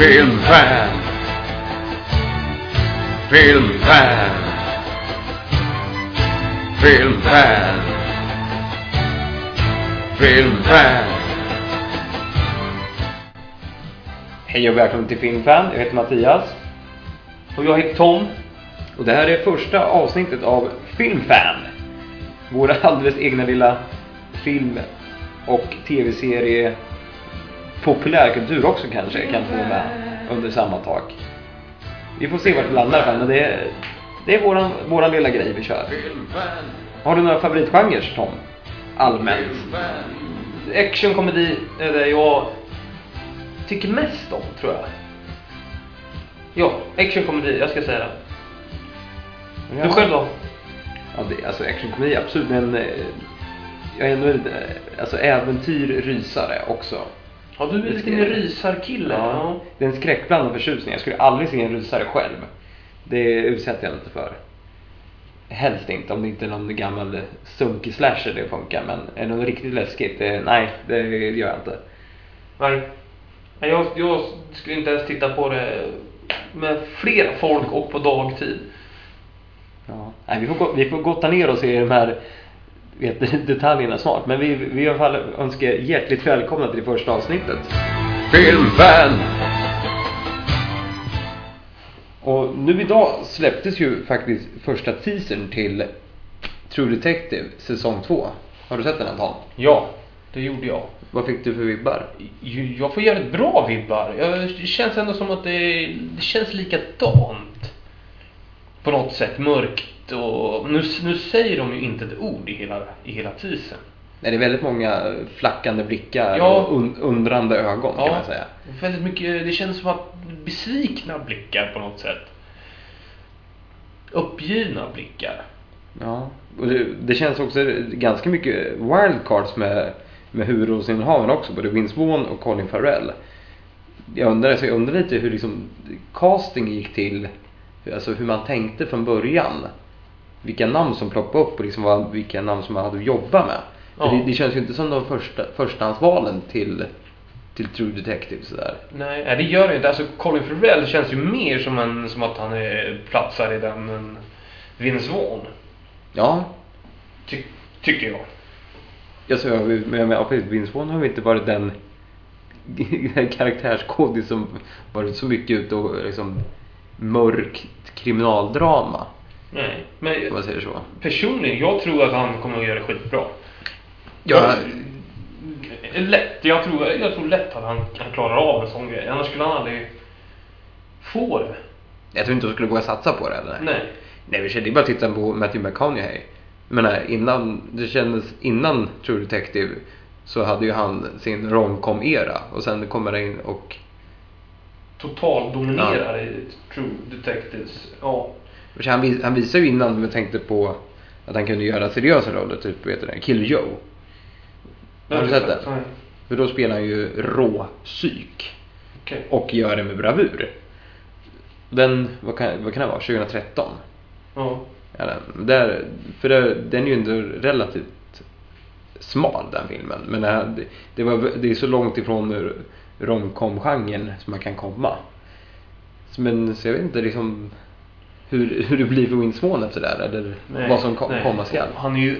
Filmfan. Filmfan. Filmfan. Filmfan. Hej och välkommen till Filmfan. Jag heter Mattias. Och jag heter Tom. Och det här är första avsnittet av Filmfan. Vår alldeles egna lilla film och tv-serie populärkultur också kanske kan få med under samma tak. Vi får se vart det landar men det är, det är våran, våran lilla grej vi kör. Har du några favoritgenrer Tom? Allmänt? Action, komedi är det jag tycker mest om, tror jag. Ja, action, komedi. Jag ska säga det. Du själv då? Ja, det, alltså actionkomedi absolut men eh, jag är ändå eh, alltså äventyr, rysare också. Ja, du är lite mer rysarkille. Ja. Det är en skräckblandad förtjusning. Jag skulle aldrig se en rysare själv. Det utsätter jag inte för. Helst inte om det inte är någon gammal sunkig slasher det funkar. Men är det något riktigt läskigt? Det, nej, det gör jag inte. Nej. Jag, jag skulle inte ens titta på det med flera folk och på dagtid. Ja. Nej, vi, får, vi får gotta ner oss i de här vet, detaljerna snart. Men vi, vi i alla fall önskar er hjärtligt välkomna till det första avsnittet. Filmfan. Och nu idag släpptes ju faktiskt första teasern till True Detective säsong 2. Har du sett den Anton? Ja, det gjorde jag. Vad fick du för vibbar? Jag får jävligt bra vibbar. Jag, det känns ändå som att det, det känns likadant. På något sätt mörkt och... Nu, nu säger de ju inte ett ord i hela, i hela teasern. Nej, det är väldigt många flackande blickar Ja. och un- undrande ögon kan man säga. Väldigt mycket, det känns som att besvikna blickar på något sätt. Uppgivna blickar. Ja. Och det, det känns också ganska mycket wildcards med, med huvudrollsinnehavarna också. Både Vince Vaughn och Colin Farrell. Jag undrar, så jag undrar lite hur liksom casting gick till. Alltså hur man tänkte från början. Vilka namn som ploppade upp och liksom vad, vilka namn som man hade att jobba med. Ja. det, det känns ju inte som de första, förstahandsvalen till, till True Detective sådär. Nej, det gör det inte. Alltså Colin Farrell känns ju mer som, en, som att han är, platsar i den än Vince Vaughn. Ja, Ty, tycker jag. Jag så men men precis, Vince Vaughn har väl inte varit den karaktärskodis som varit så mycket ute och liksom mörkt kriminaldrama. Nej, Om men man säger så. personligen, jag tror att han kommer att göra det skitbra. Ja. Jag, lätt, jag tror, jag tror lätt att han, han klarar av en sån grej. Annars skulle han aldrig få det. Jag tror inte de skulle våga satsa på det eller? Nej. Nej, det är bara att titta på Matthew McConaughey. Jag menar, innan, det kändes, innan True Detective så hade ju han sin romcom-era och sen kommer det in och Total dominerar i True Detectives. Ja. Han, vis, han visade ju innan vi tänkte på att han kunde göra seriösa roller, typ vet du det, Kill Joe. Har du sett den? Nej. För då spelar han ju rå psyk Okej. och gör det med bravur. Den, vad kan, vad kan det vara, 2013? Ja. Ja, den, där, för det, den är ju ändå relativt smal den filmen. Men det, det, det, var, det är så långt ifrån romcom-genren som man kan komma. Men så jag vet inte liksom hur, hur det blir för Vaughn efter det här. Eller Nej, vad som kom, komma skall. Han är ju,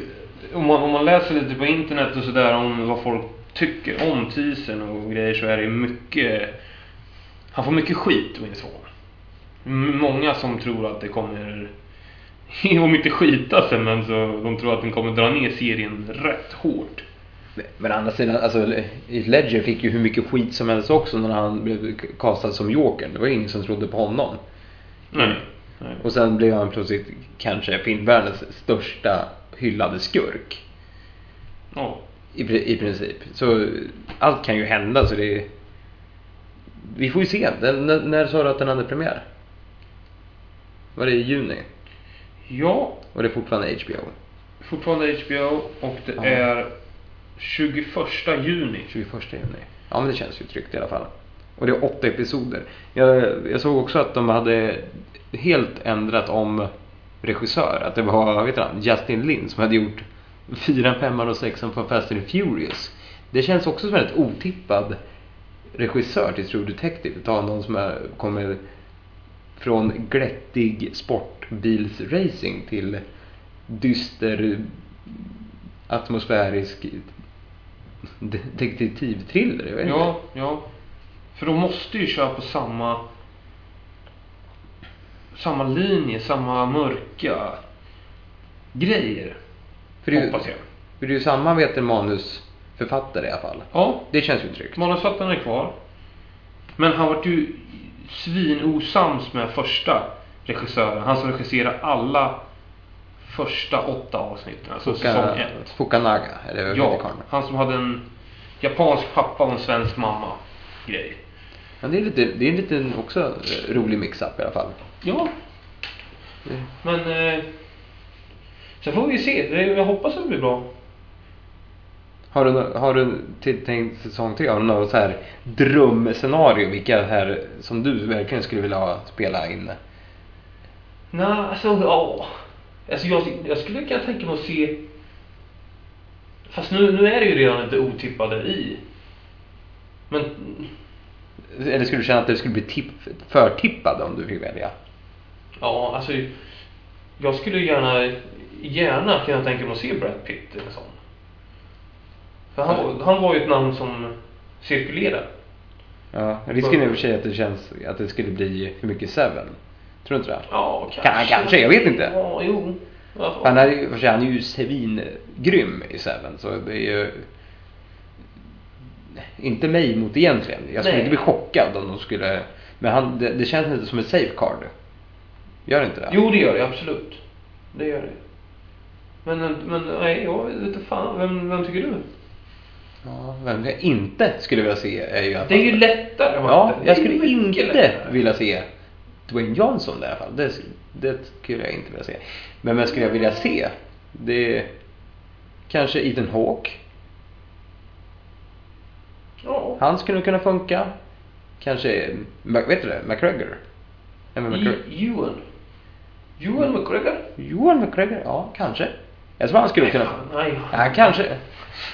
om man, om man läser lite på internet och sådär om vad folk tycker om teasern och grejer så är det mycket... Han får mycket skit. M- Många som tror att det kommer... Om inte skita sig men så de tror att den kommer dra ner serien rätt hårt. Men å andra sidan, alltså Ledger fick ju hur mycket skit som helst också när han blev castad som Jokern. Det var ingen som trodde på honom. Nej. Nej. Och sen blev han plötsligt kanske filmvärldens största hyllade skurk. Ja. I, I princip. Så allt kan ju hända så det är... Vi får ju se. Den, när, när sa du att den hade premiär? Var det i juni? ja, Var det fortfarande HBO? fortfarande HBO och det Ja. är 21 juni. 21 juni. Ja men det känns ju tryggt i alla fall. Och det är åtta episoder. Jag, jag såg också att de hade helt ändrat om regissör. Att det var, heter han, Justin Lin som hade gjort fyran, femman och sexan på Fast and Furious. Det känns också som en rätt otippad regissör till True Detective. Ta någon som är, kommer från glättig sportbilsracing till dyster atmosfärisk detektivthriller. Vet. Ja, ja. För de måste ju köra på samma samma linje, samma mörka grejer. För det, hoppas jag. för det är ju samma vet manusförfattare i alla fall. Ja, Det känns ju tryggt. manusförfattaren är kvar. Men han vart ju svinosams med första regissören. Han som regisserar alla första åtta avsnitten. Alltså säsong Fuka, ett. Fukanaga, eller Ja, han som hade en japansk pappa och en svensk mamma. Grej. Men det är lite, det är en liten också rolig mix-up i alla fall. Ja. Mm. Men... Eh, sen får vi se. Jag hoppas att det blir bra. Har du, har du till, tänkt säsong tre, har du något så här drömscenario? Vilka här som du verkligen skulle vilja spela in? Nej, alltså ja. Alltså jag, jag skulle kunna tänka mig att se... Fast nu, nu är det ju redan lite otippade i. Men... Eller skulle du känna att du skulle bli tipp, förtippad om du fick välja? Ja, alltså... Jag skulle gärna, gärna kunna tänka mig att se Brad Pitt i en sån. För han, han var ju ett namn som cirkulerade. Ja, risken är i och för sig att det känns att det skulle bli för mycket Seven. Tror du inte det? Ja, Kan- kanske, jag vet inte. Ja, jo. Han är, ju- för sig, han är ju svingrym i Seven, så det är ju... Inte mig mot egentligen. Jag skulle Nej. inte bli chockad om de skulle... Men han, det, det känns lite som ett safeguard. Gör det inte det? Jo, det gör det absolut. Det gör det. Men, men nej, jag vet inte fan. Vem, vem tycker du? Ja, vem jag inte skulle vilja se är ju att Det är ju lättare. Ja, Matte. Det jag skulle inte lättare. vilja se Dwayne Johnson i alla fall. Det, det skulle jag inte vilja se. Men vem skulle jag vilja se? Det är kanske Ethan Hawke. Ja. Han skulle kunna funka. Kanske, vet du det? McGregor? Ewan. Ewan McGregor? Johan McGregor? Ja, kanske. Jag tror han skulle kunna... nej. Ja, kanske.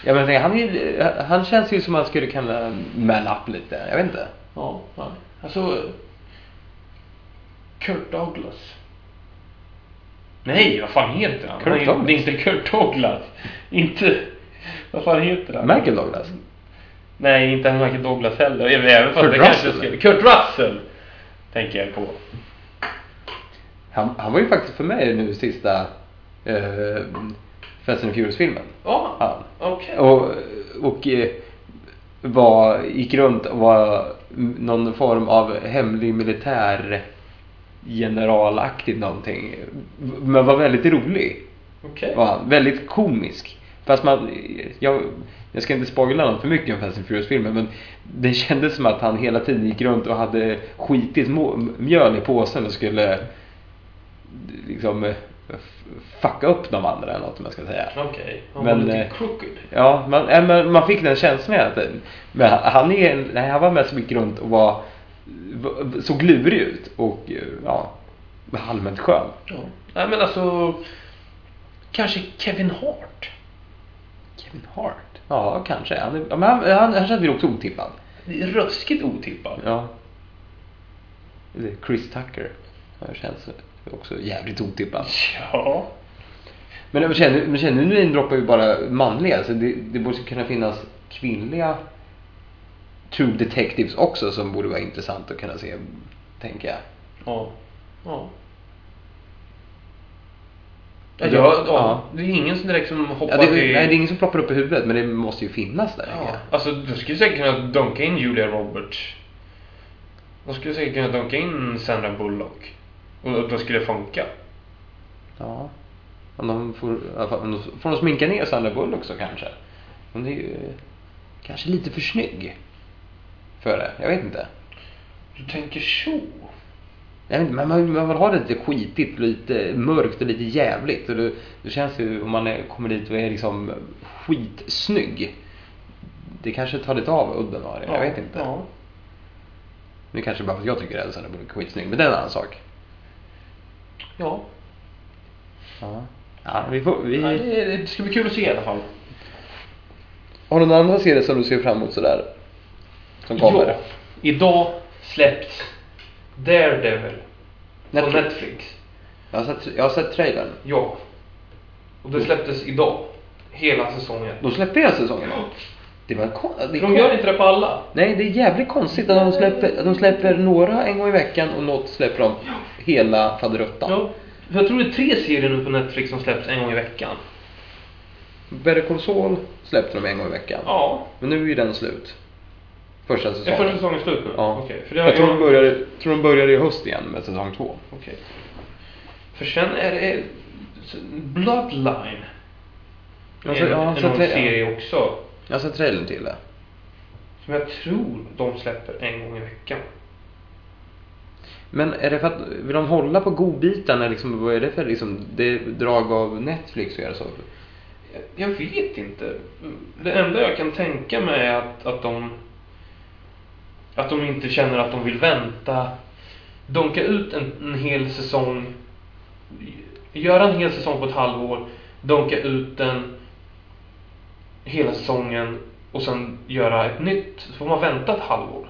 Jag menar, han, är, han känns ju som han skulle kunna man up lite. Jag vet inte. Ja, nej. Alltså... Kurt Douglas. Nej, vad fan heter han? Kurt Douglas? Det är inte Kurt Douglas. inte... Vad fan heter han? Michael Douglas. Nej, inte Michael Douglas heller. Även fast Kurt det kanske Russell. skulle... Kurt Russell! Tänker jag på. Han, han var ju faktiskt för mig nu sista eh, Fast and Furious-filmen. Ja, Ja. okej. Och, och eh, var, gick runt och var någon form av hemlig militär generalaktig någonting. Men var väldigt rolig. Okej. Var han. Väldigt komisk. Fast man, jag, jag ska inte spoila något för mycket om Fast and Furious-filmen men det kändes som att han hela tiden gick runt och hade skitigt må- mjöl i påsen och skulle liksom eh, fucka upp de andra eller något jag ska säga. Okej. Han Men, var lite eh, crooked. Ja, man, äh, men man fick den känslan att det- men han är nej, han var mest gick runt och var såg lurig ut och eh, ja, allmänt skön. Ja. Nej men alltså... Kanske Kevin Hart. Kevin Hart? Ja, kanske. Han, är, ja, men han, han, han känns väl också otippad. Det är ruskigt otippad. Ja. Chris Tucker. Han känns också jävligt otippad. Ja. Men jag känner, men känner nu droppar ju bara manliga. Så det, det borde kunna finnas kvinnliga True Detectives också som borde vara intressant att kunna se, tänker jag. Ja. Ja. Ja, Ja, ja, ja. Det är ingen som direkt som hoppar Ja, det, till... nej, det är ingen som ploppar upp i huvudet men det måste ju finnas där. Ja, alltså du skulle säkert kunna dunka in Julia Roberts. De skulle säkert kunna dunka in Sandra Bullock. Och då skulle det funka. Ja. Om de får, får de sminka ner Sandra Bullock också kanske? Hon är ju kanske lite för snygg. För det. Jag vet inte. Du tänker så? Jag vet inte, men man, man vill ha det lite skitigt, lite mörkt och lite jävligt. Och det, det känns ju, om man är, kommer dit och är liksom skitsnygg. Det kanske tar lite av udden av det, jag vet inte. Ja. Nu kanske bara för att jag tycker Bullock är skitsnygg, men det är en annan sak. Ja. Ja, ja vi får... Vi... Nej, det, det ska bli kul att se i alla fall. Har du någon annan serie som du ser fram emot sådär? som kommer. Ja. Idag släpps Daredevil på Netflix. Netflix. Jag har sett, jag har sett trailern. Ja. Och det släpptes idag. Hela säsongen. De släpper hela säsongen. Det var kon- det De gör inte det på alla. Nej, det är jävligt konstigt att de släpper, de släpper några en gång i veckan och något släpper de hela faderuttan. Ja. Jag tror det är tre serier nu på Netflix som släpps en gång i veckan. Better Call Saul släppte de en gång i veckan. Ja. Men nu är ju den slut. Första Är säsongen. första säsongen slut nu? Ja. Okej. För det har jag tror jag... de, börjar, tror de börjar i höst igen med säsong två. Okej. För sen är det Bloodline. Alltså, en, ja, en så att det- serie också. Jag har sett trailern till det. Som jag tror de släpper en gång i veckan. Men är det för att, vill de hålla på godbitarna liksom, vad är det för liksom, det är drag av Netflix att göra så? Jag, jag vet inte. Det enda jag kan tänka mig är att, att de att de inte känner att de vill vänta. Donka ut en, en hel säsong. Göra en hel säsong på ett halvår. Donka ut den hela säsongen och sen göra ett nytt. Så får man vänta ett halvår.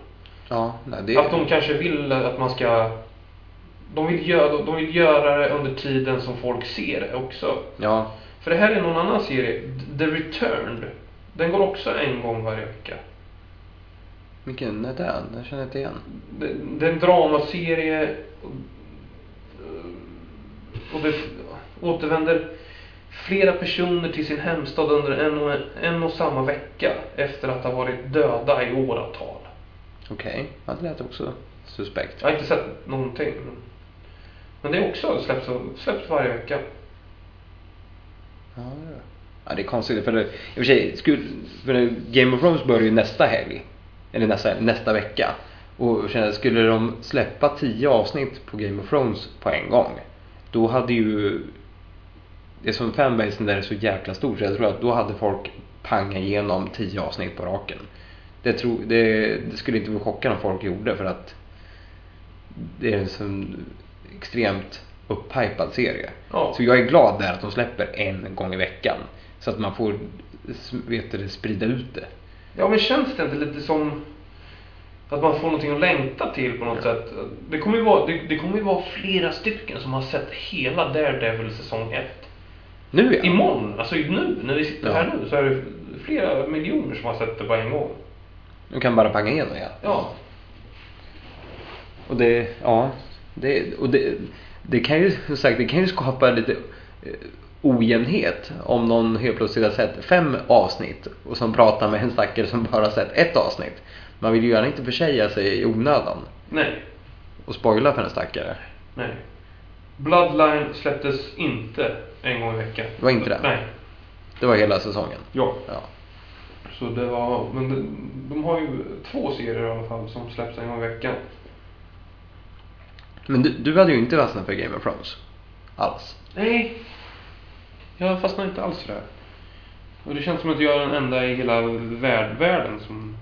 Ja, nej, det Att de kanske vill att man ska... De vill, göra, de vill göra det under tiden som folk ser det också. Ja, För det här är någon annan serie, The Returned. Den går också en gång varje vecka. Vilken är den? Den känner jag inte igen. Det, det är en dramaserie. Och, och det återvänder flera personer till sin hemstad under en och, en och samma vecka efter att ha varit döda i åratal. Okej, ja, det lät också suspekt. Jag har inte sett någonting. Men, det är också släpps, släpps varje vecka. Ja, är- ja, det är konstigt. För det, i och för sig, skulle, för det, Game of Thrones börjar ju nästa helg. Eller nästa, nästa vecka. Och känner, skulle de släppa tio avsnitt på Game of Thrones på en gång. Då hade ju... Det som fanbasen där är så jäkla stor så jag tror att då hade folk pangat igenom tio avsnitt på raken. Det, tror, det, det skulle inte vara chockande om folk gjorde för att det är en sån extremt upphypad serie. Ja. Så jag är glad där att de släpper en gång i veckan. Så att man får vet du, sprida ut det. Ja men känns det inte lite som att man får någonting att längta till på något sätt? Det kommer ju vara, det, det kommer ju vara flera stycken som har sett hela Daredevil säsong 1. Nu ja. Imorgon, alltså nu, när vi sitter Ja. här nu, så är det flera miljoner som har sett det på en gång. Du kan bara panga igenom ja. Ja. Och det, ja. Det, och det, det kan ju som sagt, det kan ju skapa lite eh, ojämnhet om någon helt plötsligt har sett fem avsnitt och som pratar med en stackare som bara sett ett avsnitt. Man vill ju gärna inte försäga sig i onödan Nej. och spoila för en stackare. Nej. Bloodline släpptes inte en gång i veckan. Det var inte det? Nej. Det var hela säsongen. Ja. Ja. Så det var, men de, de har ju två serier i alla fall som släpps en gång i veckan. Men du, du hade ju inte fastnat för Game of Thrones. Alls. Nej. Jag fastnar inte alls för det här. Och det känns som att jag är den enda i hela värld, världen som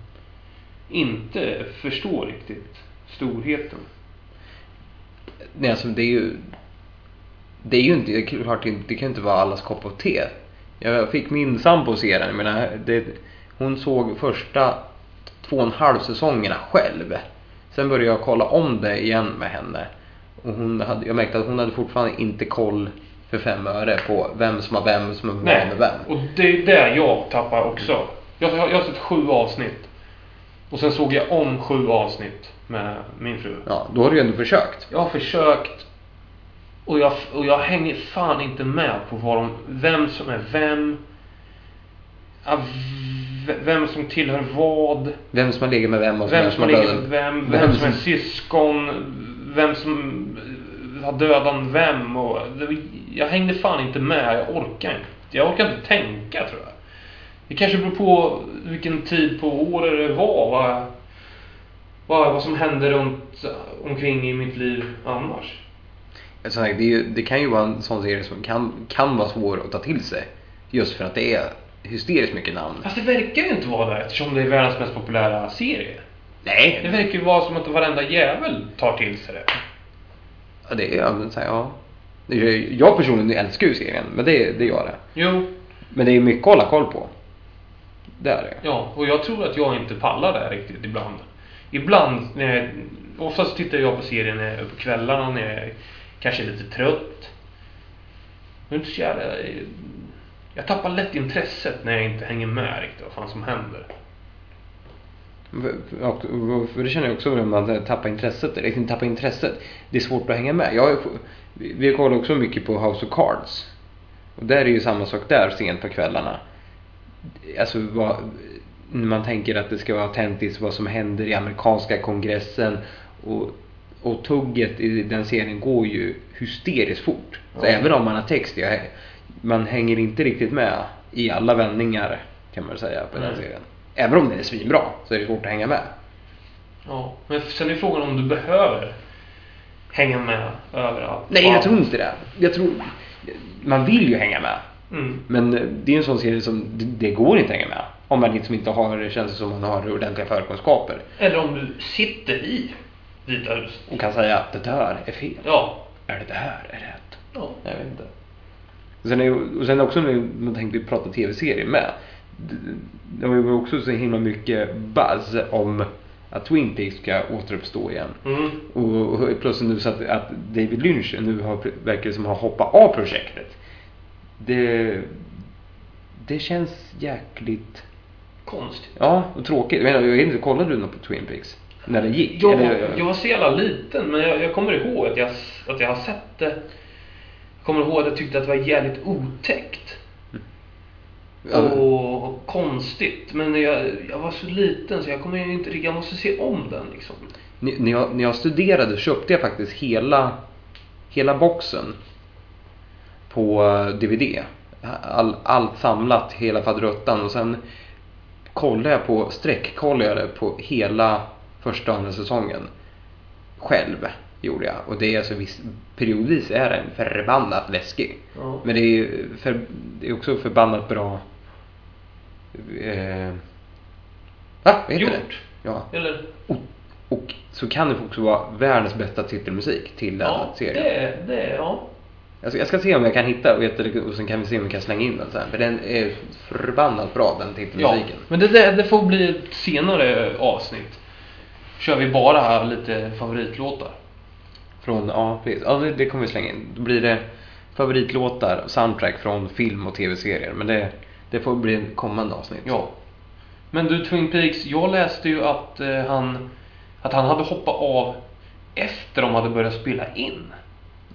inte förstår riktigt storheten. Nej, alltså det är ju... Det är ju inte, det är klart, det kan ju inte vara allas kopp av te. Jag fick min sambo se den, jag menar, äh, det, hon såg första två och en halv säsongerna själv. Sen började jag kolla om det igen med henne. Och hon hade, jag märkte att hon hade fortfarande inte koll för fem öre på vem som har vem som är van med vem. och det är där jag tappar också. Jag, jag, jag har sett sju avsnitt. Och sen såg jag om sju avsnitt med min fru. Ja, då har du ju ändå försökt. Jag har försökt och jag, och jag hänger fan inte med på vad de, vem som är vem. Ja, Vem som tillhör vad. Vem som har legat med vem och Vem som har legat med vem. Vem som är syskon. Vem som har dödat vem. Och, det- jag hängde fan inte med. Jag orkar inte. Jag orkar inte tänka tror jag. Det kanske beror på vilken tid på året det var. Vad, vad, vad som hände runt omkring i mitt liv annars. Som sagt, det, det kan ju vara en sån serie som kan, kan vara svår att ta till sig. Just för att det är hysteriskt mycket namn. Fast det verkar ju inte vara det eftersom det är världens mest populära serie. Det Nej, verkar ju vara som att varenda jävel tar till sig det. Ja, det är ja, men så här, ja. Jag personligen älskar ju serien, men det, det gör det. Jo, Men det är mycket att hålla koll på. Det är det. Ja, och jag tror att jag inte pallar det riktigt ibland. Ibland, när jag, oftast tittar jag på serien när jag på kvällarna när jag kanske är lite trött. Men inte så jävla, jag tappar lätt intresset när jag inte hänger med riktigt vad fan som händer. För- det känner jag också när man tappar intresset. Eller inte tappar intresset. Det är svårt att hänga med. Jag, vi kollar också mycket på House of Cards. Och där är ju samma sak där sent på kvällarna. Alltså vad, när man tänker att det ska vara autentiskt vad som händer i amerikanska kongressen. Och, och tugget i den serien går ju hysteriskt fort. Så Ja. även om man har text, jag, man hänger inte riktigt med i alla vändningar kan man säga på den serien. Även om den är svinbra så är det svårt att hänga med. Ja, men sen är frågan om du behöver hänga med överallt. Nej, jag tror inte det. Jag tror... Man vill ju hänga med. Mm. Men det är en sån serie som det, det går inte att hänga med. Om man liksom inte har, det känns som man har ordentliga förkunskaper. Eller om du sitter i Vita huset. Och kan säga att det där är fel. Ja. Är det det här är rätt? ja. Jag vet inte. Och sen, är, och sen också när man tänkte prata tv-serier med. Det, var ju också så himla mycket buzz om att Twin Peaks ska återuppstå igen. Mm. Och, och plötsligt nu så att, att David Lynch nu har, verkar som har hoppat av projektet. Det, det känns jäkligt, Konstigt. ja, och tråkigt. Jag, menar, jag inte, kollade du något på Twin Peaks? När det gick? Jag, Eller- jag var så jävla liten, men jag, jag kommer ihåg att jag, att jag har sett det. Jag kommer ihåg att jag tyckte att det var jävligt otäckt. Och, och konstigt. Men jag, jag var så liten så jag kommer ju inte riktigt- Jag måste se om den liksom. N- När jag, när jag studerade köpte jag faktiskt hela, hela boxen på eh, DVD. All, allt samlat, hela faderuttan. Och sen kollade jag på, det på hela första och andra säsongen. Själv gjorde jag. Och det är alltså viss, periodvis är den förbannat läskig. Ja. Men det är, för, det är också förbannat bra... Eh, va? Vad heter Gjort. det? Ja. Eller? Och, och så kan det också vara världens bästa titelmusik till den Ja, serien. det, det, ja. Alltså, jag ska se om jag kan hitta och, och sen kan vi se om vi kan slänga in den sen. För den är förbannat bra den Ja, titelmusiken. men det, det, det får bli ett senare avsnitt. Kör vi bara här lite favoritlåtar. Från, ja precis. Ja, det, det kommer vi slänga in. Då blir det favoritlåtar och soundtrack från film och tv-serier. Men det, det får bli en kommande avsnitt. Ja. Men du Twin Peaks, jag läste ju att eh, han att han hade hoppat av efter de hade börjat spela in.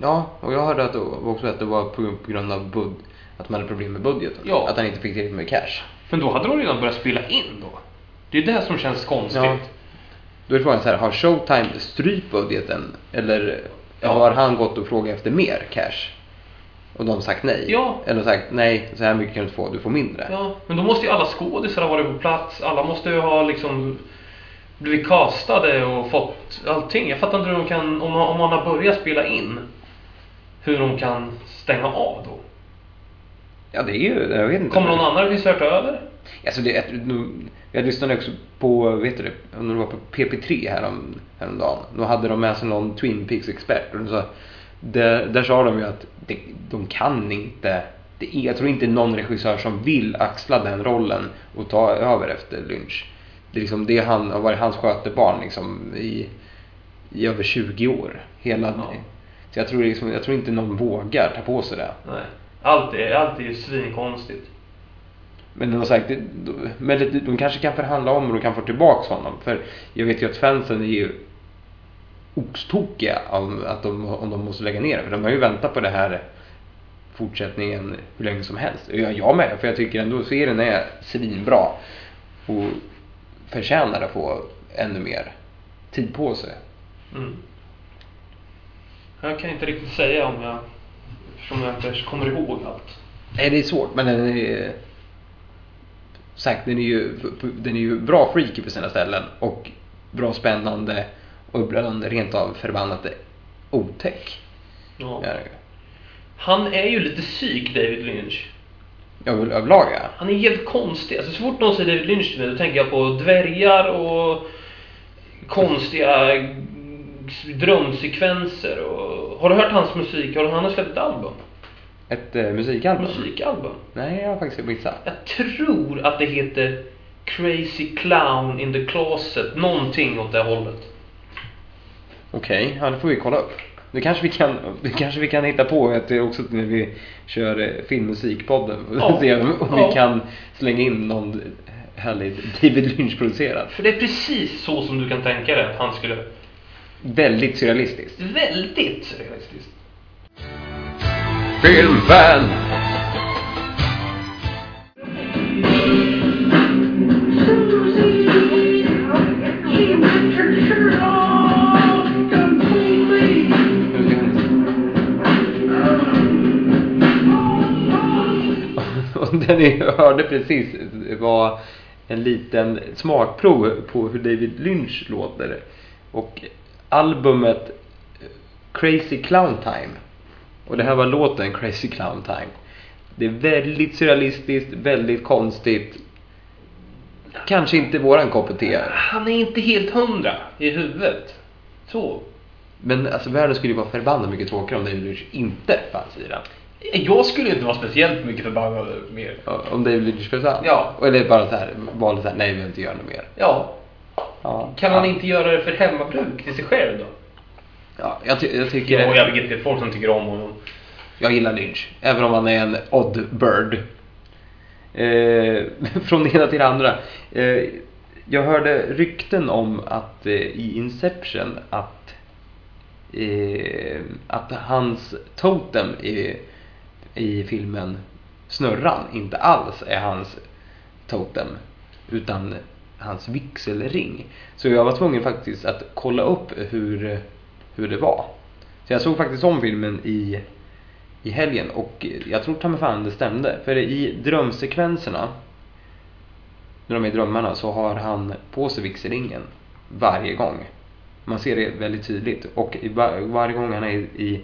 Ja, och jag hörde att det också att det var på, grund av bud, att de hade problem med budgeten. Ja. Att han inte fick tillräckligt med cash. Men då hade de redan börjat spela in då. Det är det som känns konstigt. Ja. Då är frågan så här, har Showtime strypt budgeten? Eller Ja. har han gått och frågat efter mer cash? Och de har sagt nej? Ja. Eller sagt nej, så här mycket kan du inte få, du får mindre. Ja, men då måste ju alla skådisar ha varit på plats. Alla måste ju ha liksom blivit castade och fått allting. Jag fattar inte hur de kan, om man, om man har börjat spela in, hur de kan stänga av då. Ja, det är ju, jag vet inte. Kommer någon annan regissör ta över? Alltså det, jag lyssnade också på, vet du det, om det var på PP3 härom, häromdagen. Då hade de med sig någon Twin Peaks-expert. Och de sa, där, där sa de ju att det, de kan inte, det är, jag tror inte någon regissör som vill axla den rollen och ta över efter Lynch. Det, är liksom, det han, har varit hans skötebarn liksom i, i över 20 år. Hela, Ja. Så jag tror, liksom, jag tror inte någon vågar ta på sig det. Nej. Allt är, allt är ju svinkonstigt. Men de sagt, det- de- men det- de kanske kan förhandla om och de kan få tillbaks honom. För jag vet ju att fansen är ju oxtokiga om, att de, om de måste lägga ner det. För de har ju väntat på det här fortsättningen hur länge som helst. Jag, jag med, för jag tycker ändå serien är svinbra. Och förtjänar att få ännu mer tid på sig. Mm. Jag kan inte riktigt säga om jag, eftersom jag inte kommer ihåg allt. Nej, det är svårt, men den är... Sagt, den är ju, den är ju bra freaky på sina ställen och bra spännande och ibland rent av förbannat otäck. Ja. Är. Han är ju lite psyk, David Lynch. Över- Överlag ja. Han är jävligt konstig. Alltså, så fort någon säger David Lynch till mig, då tänker jag på dvärgar och konstiga drömsekvenser. Och... Har du hört hans musik? Har han har släppt ett album? Ett eh, musikalbum? musikalbum. Nej, jag har faktiskt missat. Jag tror att det heter Crazy Clown in the Closet. Någonting åt det hållet. Okej, ja det får vi kolla upp. Det kanske vi kan, det kanske vi kan hitta på att det är också när vi kör eh, filmmusikpodden. Ja. Se om om Ja. vi kan slänga in någon härlig David Lynch-producerad. För det är precis så som du kan tänka dig att han skulle... Väldigt surrealistiskt. Väldigt surrealistiskt. Filmfan. Det ni hörde precis var en liten smakprov på hur David Lynch låter. Och albumet Crazy Clown Time. Och det här var låten Crazy Clown Time. Det är väldigt surrealistiskt, väldigt konstigt. Kanske inte våran kopp te. Han är inte helt hundra i huvudet. Så. Men alltså världen skulle ju vara förbannat mycket tråkigare om David Lynch inte fanns i den. Jag skulle inte vara speciellt mycket förbannad mer. Om David Lynch försvann. Ja. Eller bara så här, valde så här, nej vi vill inte göra något mer. Ja. Ja. Kan ja. han inte göra det för hemmabruk till sig själv då? Ja, jag, ty- jag tycker... Ja, jag vet det är folk som tycker om honom. Jag gillar Lynch, även om han är en odd bird. Eh, från det ena till det andra. Eh, jag hörde rykten om att eh, i Inception att, eh, att hans totem i, i filmen Snurran inte alls är hans totem utan hans vigselring. Så jag var tvungen faktiskt att kolla upp hur, hur det var. Så jag såg faktiskt om filmen i i helgen och jag tror ta mig fan det stämde. För i drömsekvenserna, när de är i drömmarna, så har han på sig vigselringen varje gång. Man ser det väldigt tydligt. Och i var, varje gång han är i,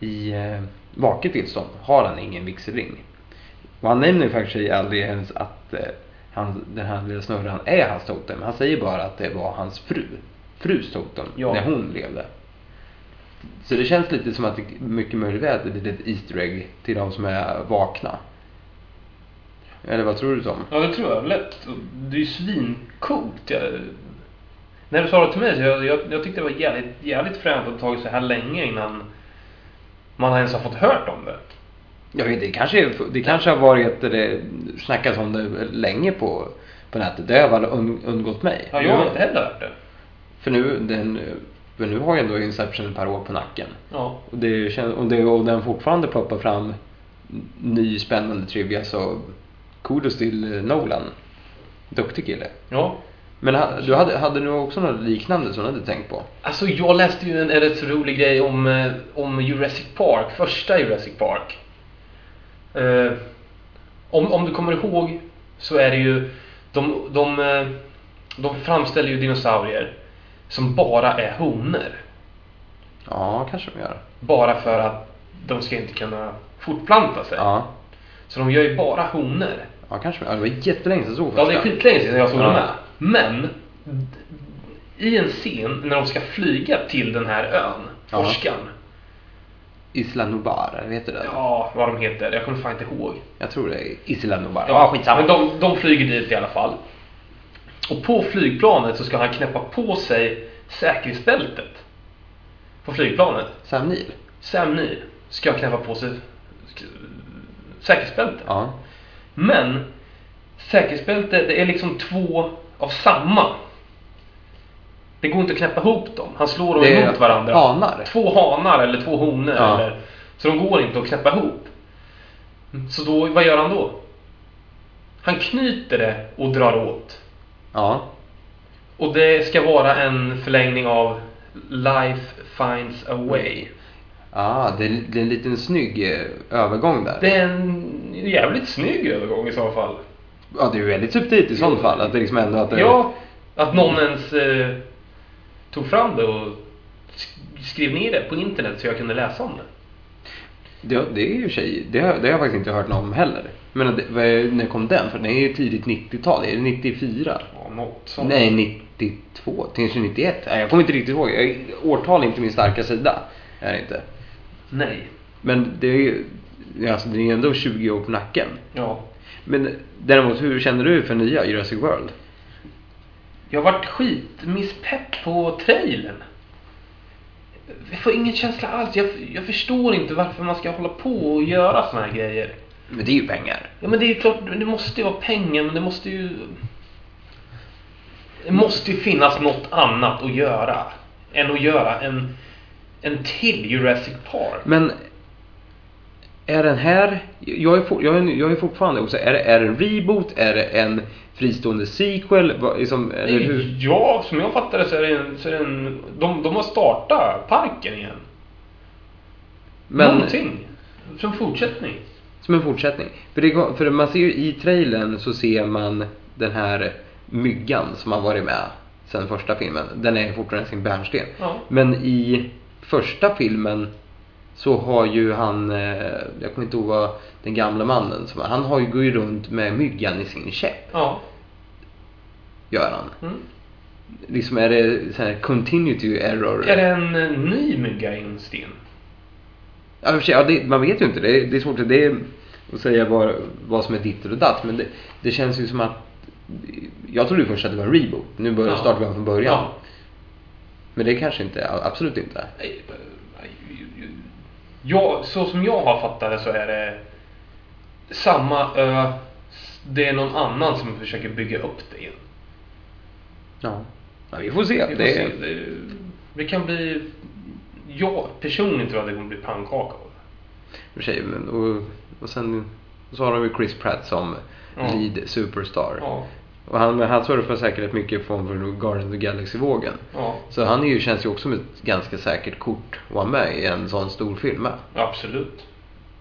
i, i vaket tillstånd har han ingen vigselring. Och han nämner faktiskt aldrig ens att eh, han, den här lilla snurran är hans totem. Han säger bara att det var hans fru. Frus totem, Ja. när hon levde. Så det känns lite som att det mycket möjligt är ett litet Easter egg till de som är vakna. Eller vad tror du Tom? Ja, det tror jag lätt. Det är ju svincoolt. Jag... När du sa det till mig så jag, jag, jag tyckte det var jävligt, jävligt fränt att det tagit så här länge innan man ens har fått hört om det. Jag vet, det kanske, det kanske har varit, det snackas om det länge på, på nätet. Det har väl un, undgått mig. Ja, jag har inte heller hört det. För nu, den, för nu har jag ändå Inception ett par år på nacken. Ja. Och, det och, det, och den fortfarande ploppar fram ny spännande trivia så kudos till Nolan. Duktig kille. Ja. Men ha- du hade, hade du också något liknande som du hade tänkt på? Alltså jag läste ju en, en rätt så rolig grej om, eh, om Jurassic Park, första Jurassic Park. Eh, om, om du kommer ihåg så är det ju, de, de, eh, de framställer ju dinosaurier som bara är honor. Ja, kanske de gör. Bara för att de ska inte kunna fortplanta sig. Ja, Så de gör ju bara honor. Ja kanske gör. Det var jättelänge sedan jag såg Ja, det är första. skitlänge sedan jag såg Ja. dem med. Men i en scen när de ska flyga till den här ön, Ja. forskaren. Isla Nubar, eller heter det? Ja, vad de heter. Jag kommer fan inte ihåg. Jag tror det är Isla Nubar. Ja, skitsamma. Men de, de flyger dit i alla fall. Och på flygplanet så ska han knäppa på sig säkerhetsbältet. På flygplanet. Sam Neill? Sam Neill ska knäppa på sig säkerhetsbältet. Ja. Men säkerhetsbältet, det är liksom två av samma. Det går inte att knäppa ihop dem. Han slår dem emot varandra. hanar. Två hanar eller två honor. Ja. Eller, så de går inte att knäppa ihop. Så då, vad gör han då? Han knyter det och drar åt. Ja. Och det ska vara en förlängning av Life finds a way. Ah, det är, det är en liten snygg eh, övergång där. Det är en jävligt snygg övergång i så fall. Ja, det är ju väldigt subtilt i sånt fall. Att det liksom ändå att det... Ja, att någon ens eh, tog fram det och sk- skrev ner det på internet så jag kunde läsa om det. Det, det är ju sig, det, har- det har jag faktiskt inte hört något om heller. Men det, när kom den? För den är ju tidigt 90-tal. Är det 94? Ja, något sånt. Nej, 92. Kanske 91. Nej, jag kommer inte riktigt ihåg. Årtal är inte min starka sida. Är inte. Nej. Men det är ju alltså, det är ändå 20 år på nacken. Ja. Men däremot, hur känner du för nya Jurassic World? Jag har varit skitmisspepp på trailern. Jag får ingen känsla alls. Jag, jag förstår inte varför man ska hålla på och göra såna här grejer. Men det är ju pengar. Ja men det är ju klart, det måste ju vara pengar men det måste ju... Det måste ju finnas något annat att göra. Än att göra en, en till Jurassic Park. Men är den här, jag är, for, jag är, jag är fortfarande också, är är det en reboot? Är det en fristående sequel? Liksom, eller hur? Ja, som jag fattar det så är det en... Så är det en de, de har startat parken igen. Men, Någonting. Som fortsättning. Som en fortsättning. För, det, för man ser ju i trailern så ser man den här myggan som har varit med sen första filmen. Den är fortfarande sin bärnsten. Ja. Men i första filmen så har ju han, eh, jag kommer inte ihåg vad den gamla mannen som han har ju, går ju runt med myggan i sin käpp. Ja. Gör han. Mm. Liksom är det så här continuity error? Är det en eh, ny mygga i en sten? Ja, för sig, ja, det, man vet ju inte. Det är, det är svårt det är, att säga vad, vad som är ditt och datt. Men det, det känns ju som att... Jag trodde först att det var en reboot. Nu börjar Ja. startar vi från början. Ja. Men det kanske inte, absolut inte. Nej, nej, Ja, så som jag har fattat det så är det samma ö. Det är någon annan som försöker bygga upp det igen. Ja. ja vi får se. Vi får det, se. Det, det kan bli... Jag personligen tror att det kommer bli pannkaka av det. och, och sen så har de ju Chris Pratt som Ja. lead superstar. Ja. Och han, han surfar säkert mycket från Guardians of the Galaxy-vågen. Ja, Så han är ju, känns ju också som ett ganska säkert kort att vara med i en sån stor film med. absolut.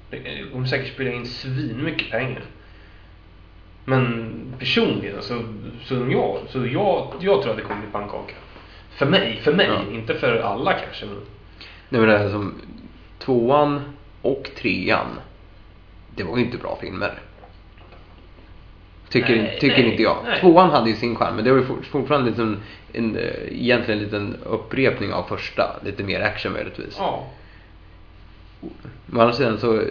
Det kommer säkert spela in svin mycket pengar. Men personligen, alltså, så jag, så jag, jag tror att det kommer bli pannkaka. För mig, för mig. Ja. Inte för alla kanske. Men... Nej men det är som tvåan och trean. Det var ju inte bra filmer. Tycker, Nej, tycker nej, inte jag. nej. Tvåan hade ju sin charm men det var ju fort- fortfarande liksom en, eh, egentligen en liten upprepning av första. Lite mer action möjligtvis. Ja. Men å andra sidan så, eh,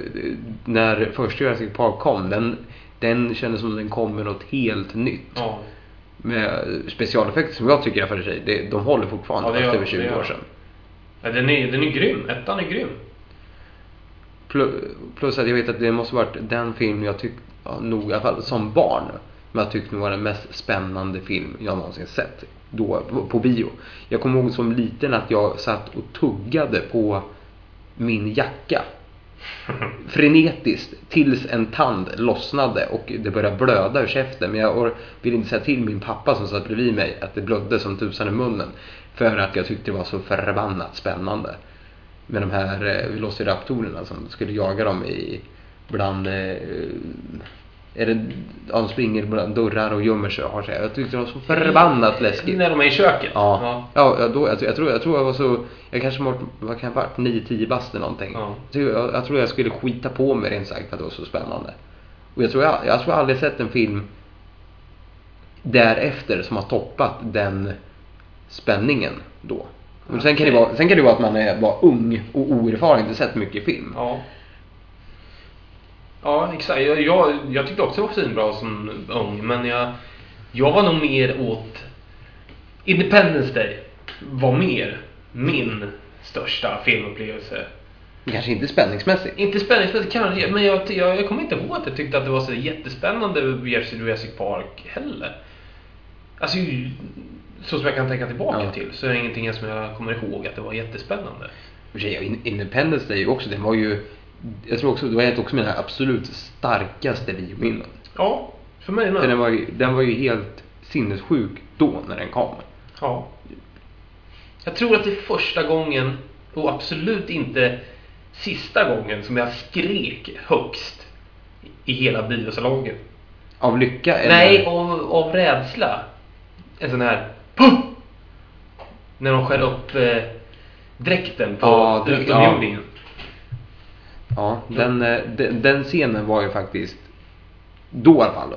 när första Jurassic Park kom, den, den kändes som den kom med något helt nytt. Ja. Med specialeffekter som jag tycker i sig, det, de håller fortfarande Ja, gör- över 20 det gör år sedan. Ja, den, är, den är grym. Ettan är grym. Plu- Plus att jag vet att det måste varit den film jag tyckte, ja, nog i alla fall som barn, men jag tyckte nog var den mest spännande film jag någonsin sett. Då, på, bio. Jag kommer ihåg som liten att jag satt och tuggade på min jacka. Frenetiskt tills en tand lossnade och det började blöda ur käften. Men jag ville inte säga till min pappa som satt bredvid mig att det blödde som tusan i munnen. För att jag tyckte det var så förbannat spännande. Med de här eh, velociraptorerna som skulle jaga dem i bland eh, är det, ja, de springer bland dörrar och gömmer sig och har sig. Jag tyckte det var så förbannat läskigt. När de är i köket. Ja, ja. ja då, jag, jag, tror, jag tror jag var så, jag kanske var, vad kan jag varit, 9-10 bast eller någonting. Ja. Jag, jag tror jag skulle skita på mig rent sagt för att det var så spännande. Och jag tror jag, jag tror aldrig sett en film därefter som har toppat den spänningen då. Och sen, kan det vara, sen kan det vara att man är, var ung och oerfaren, inte sett mycket film. Ja. Ja, exakt. Jag, jag, jag tyckte också det var svinbra som ung, men jag, jag var nog mer åt Independence Day var mer min största filmupplevelse. Kanske inte spänningsmässigt. Inte spänningsmässigt kanske, men jag, jag, jag kommer inte ihåg att jag tyckte att det var så jättespännande med Jurassic Park heller. Alltså, så som jag kan tänka tillbaka Ja. till så är det ingenting som jag kommer ihåg att det var jättespännande. Independence Day också, den var ju... Jag tror också, det var också mina absolut starkaste biominnen. Ja, för mig med. den var, ju, den var ju helt sinnessjuk då när den kom. Ja. Jag tror att det är första gången och absolut inte sista gången som jag skrek högst i hela biosalongen. Av lycka eller? Nej, av, av rädsla. En sån här Puh! När de skär upp eh, dräkten på Ja, utomjordingen. Ja, den, eh, den, den scenen var ju faktiskt... Då i alla fall.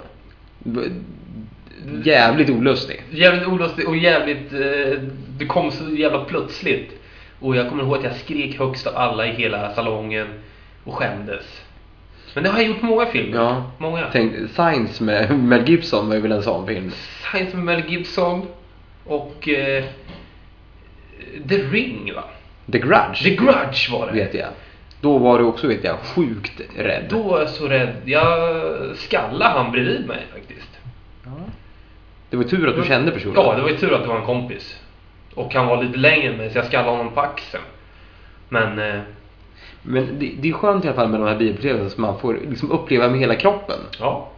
Jävligt olustig. Jävligt olustigt och jävligt... Eh, det kom så jävla plötsligt. Och jag kommer ihåg att jag skrek högst av alla i hela salongen. och skämdes. Men det har jag gjort många filmer. Ja. Många. Tänk, Science med Mel Gibson var ju väl en sån film. Science med Mel Gibson och eh, The Ring va? The Grudge. The Grudge var det. Vet jag. Då var du också, vet jag, sjukt rädd. Då var jag så rädd. Jag skallade han bredvid mig faktiskt. Det var tur att du kände personen. Ja, det var ju tur att det var en kompis. Och han var lite längre än mig så jag skallade honom på axeln. Men... Eh, Men det, det är skönt i alla fall med de här bioupplevelserna som man får liksom uppleva med hela kroppen. ja.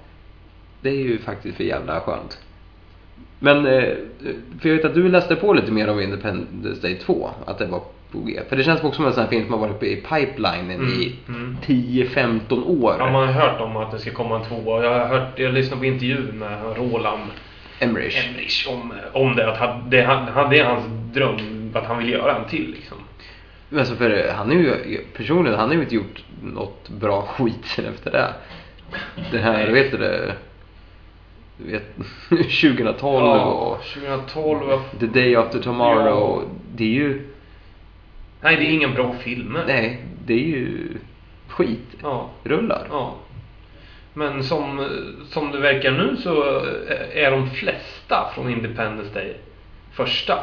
Det är ju faktiskt för jävla skönt. Men, eh, för jag vet att du läste på lite mer om Independence Day 2, att det var på G. För det känns också som en sån här film som har varit i pipelinen Mm, i mm. 10-15 år. Ja, man har hört om att det ska komma en tvåa. Jag har hört, jag lyssnade på intervjuer med Roland Emmerich. Emmerich om, om det. Att han, det, han, det är hans dröm, att han vill göra en till liksom. Alltså för han är ju, personligen, han har ju inte gjort något bra skit sen efter det. Det här, vet du det? Vet, 2012 och 2012 och... The Day After Tomorrow. Ja. Det är ju, Nej, det är ingen bra filmer. nej, det är ju skit. Ja. Rullar. Ja. Men som, som det verkar nu så är de flesta från Independence Day första.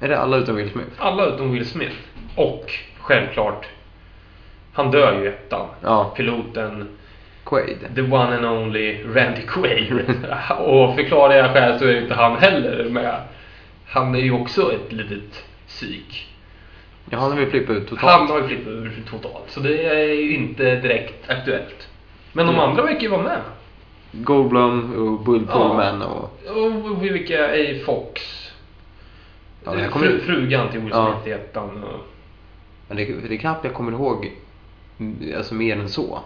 Är det alla utom Will Smith? Alla utom Will Smith. Och självklart, han dör ju i ettan. Ja. Piloten, Quaid. the one and only Randy Quaid. och förklarar jag själv så är inte han heller med. Han är ju också ett litet psyk. Ja, han har vi flippat ut Han totalt. har ju flippat ur totalt. Så det är ju inte direkt aktuellt. Men de Mm. andra verkar ju vara med. Goldblum och Bull Ja. Pullman och... Och vilka är Fox? Ja, kommer- Fru, frugan till Will Ja. Smith i ettan. och- Men det, det är knappt jag kommer ihåg alltså mer än så.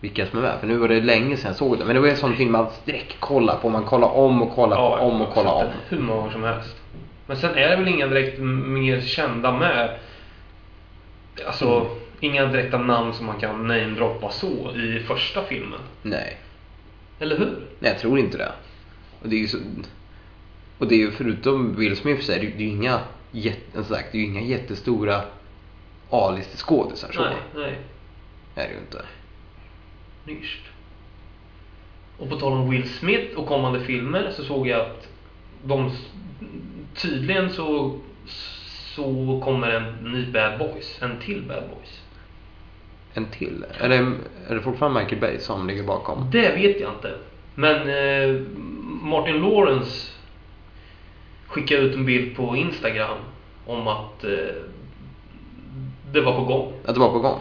Vilka som är med. För nu var det länge sedan jag såg det. Men det var en sån film man direkt kollar på. Man kollar om och kollar Ja, om och kollar om. Hur många gånger som helst. Men sen är det väl inga direkt mer kända med. Alltså, Mm. inga direkta namn som man kan namedroppa så i första filmen. Nej. Eller hur? Nej, jag tror inte det. Och det är ju så... Och det är ju förutom Will Smith så är det, ju- inga, jätte, sagt, det är inga jättestora A-listeskådisar så. Nej, nej. är det ju inte. Nyst. Och på tal om Will Smith och kommande filmer så såg jag att de tydligen så, så kommer en ny Bad Boys. En till Bad Boys. En till. Är det, är det fortfarande Michael Bay som ligger bakom? Det vet jag inte. Men eh, Martin Lawrence skickade ut en bild på Instagram om att eh, det var på gång. Att det var på gång?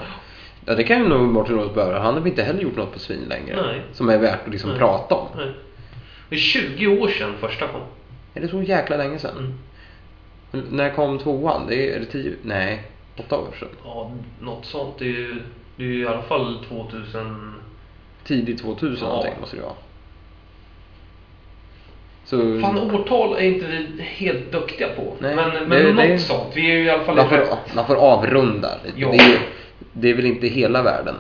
Ja, det kan ju nog Martin Lawrence behöva. Han har väl inte heller gjort något på svin längre. Nej. Som är värt att liksom Nej. prata om. Nej. Det är 20 år sedan första kom. Är det så jäkla länge sedan? Mm. När kom tvåan? Det är, är det tio? Nej, åtta år sedan. Ja, något sånt. Det är ju, det är ju i alla fall 2000... Tidigt 2000 Ja. någonting måste det vara. Så... Fan, årtal är inte vi helt duktiga på. Nej, men men det- något det- sånt. Vi är ju i alla fall... man, får, man får avrunda lite. Ja. Det, är, det är väl inte hela världen.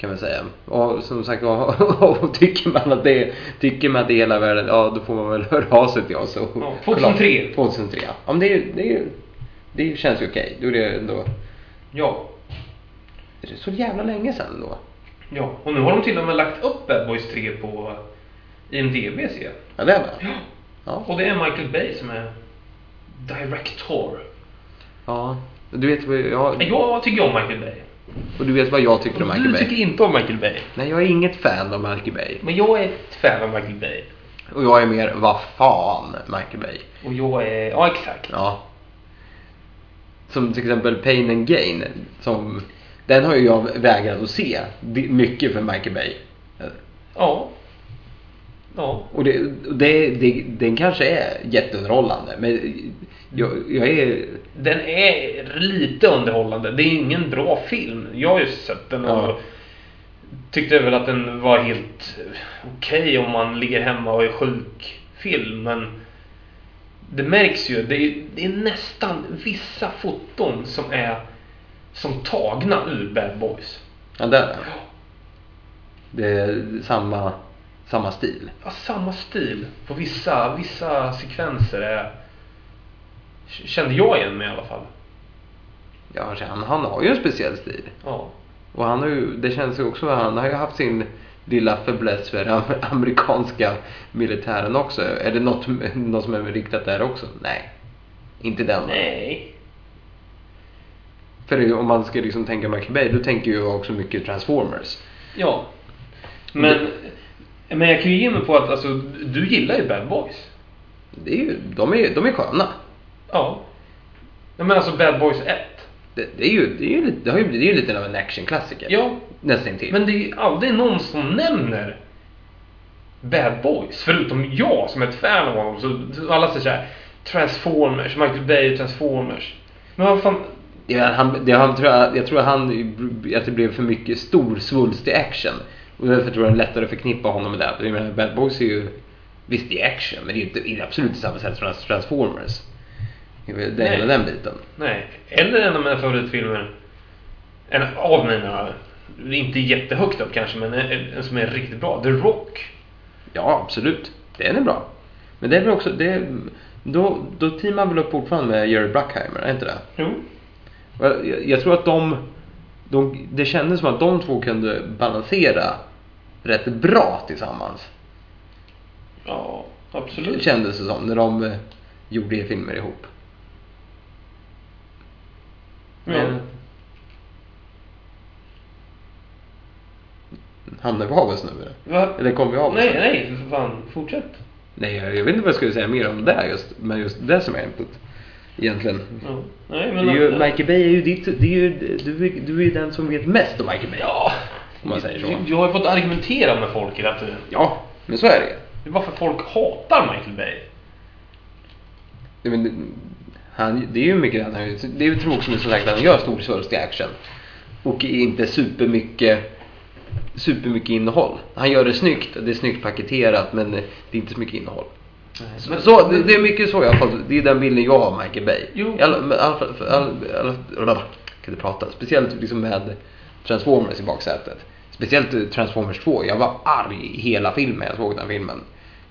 Kan man säga. Och som sagt och, tycker man att det tycker man att det är hela världen, ja då får man väl höra av sig till oss. Och, Ja, 2003. 2003. Ja men det, det, det känns ju okej. Då är det ändå, Ja. det är så jävla länge sedan då. Ja, och nu har de till och med lagt upp Bad Boys 3 på IMDB ser jag. Ja det är det. Ja. Och det är Michael Bay som är director. ja. Du vet jag, Jag tycker om Michael Bay. Och du vet vad jag tycker om Michael du Bay. tycker inte om Michael Bay. Nej jag är inget fan av Michael Bay. Men jag är ett fan av Michael Bay. Och jag är mer, vad fan, Michael Bay. Och jag är... Ja, exakt. Ja. Som till exempel Pain and Gain. Som, den har ju jag vägrat att se. Mycket för Michael Bay. Ja. Ja. Och det, det, det, den kanske är jätteunderhållande. Men jag, jag är... Den är lite underhållande. Det är ingen bra film. Jag har ju sett den och Ja. tyckte väl att den var helt okej om man ligger hemma och är sjuk film. Men det märks ju. Det är, det är nästan vissa foton som är som tagna ur Bad Boys. Ja, det är det. Det är samma, samma stil. Ja, samma stil på vissa, vissa sekvenser är, kände jag igen mig i alla fall. Ja, han, han har ju en speciell stil. Ja. Och han har ju, det känns ju också, han har ju haft sin lilla fäbless för den am- amerikanska militären också. Är det något, något som är riktat där också? Nej. Inte den. Nej. För om man ska liksom tänka Michael Bay, då tänker jag också mycket Transformers. Ja. Men, men jag kan ju ge mig på att alltså, du gillar ju Bad Boys. Det är ju, de är, de är sköna. Ja. Ja, Men alltså Bad Boys 1. Det, det är ju, det är ju lite, det har ju, det är ju lite av en actionklassiker. Ja. Nästan till. Men det är ju aldrig någon som nämner Bad Boys. Förutom jag som är ett fan av honom. Så, alla säger såhär Transformers, Michael Bay Transformers. Men vad fan. Ja, han, det, han, tror jag, jag tror att han, att det blev för mycket stor svulstig action. Och därför tror jag det är lättare att förknippa honom med det. För Jag menar, Bad Boys är ju, visst det är action, men det är inte, det är absolut inte samma sätt som Transformers. Det är Nej. hela den biten. Nej. Eller en av mina favoritfilmer. En av mina. Inte jättehögt upp kanske, men en, en som är riktigt bra. The Rock. Ja, absolut. Den är bra. Men det är väl också, det är, då, då teamar väl upp fortfarande med Jerry Bruckheimer, är inte det? Jo. Jag, jag tror att de, de, det kändes som att de två kunde balansera rätt bra tillsammans. Ja, absolut. Kändes det som när de eh, gjorde filmer ihop. Men, Hamnar vi av oss nu eller? va? Eller kom vi av oss? Nej, nej, för fan. Fortsätt. Nej, jag, jag vet inte vad jag skulle säga mer om det just, men just det som är input. Egentligen. Ja. Nej, Det men... är ju, Michael Bay är ju ditt, det är ju, du, är- du är ju den som vet mest om Michael Bay. Ja. Om man säger så. Jag, har ju fått argumentera med folk hela tiden. Ja, men så är det Det är varför folk hatar Michael Bay. Ja, men det- han, det är ju mycket att han, det är ju tråkigt som sagt att han gör stor svulstig action. Och inte supermycket, supermycket innehåll. Han gör det snyggt, det är snyggt paketerat men det är inte så mycket innehåll. Så, Men- så det, det är mycket så i alla fall. Det är den bilden jag har av Michael Bay. Jo. I alla, alla alla, alla, alla, kan inte prata. Speciellt liksom med Transformers i baksätet. Speciellt Transformers 2. Jag var arg i hela filmen jag såg den filmen.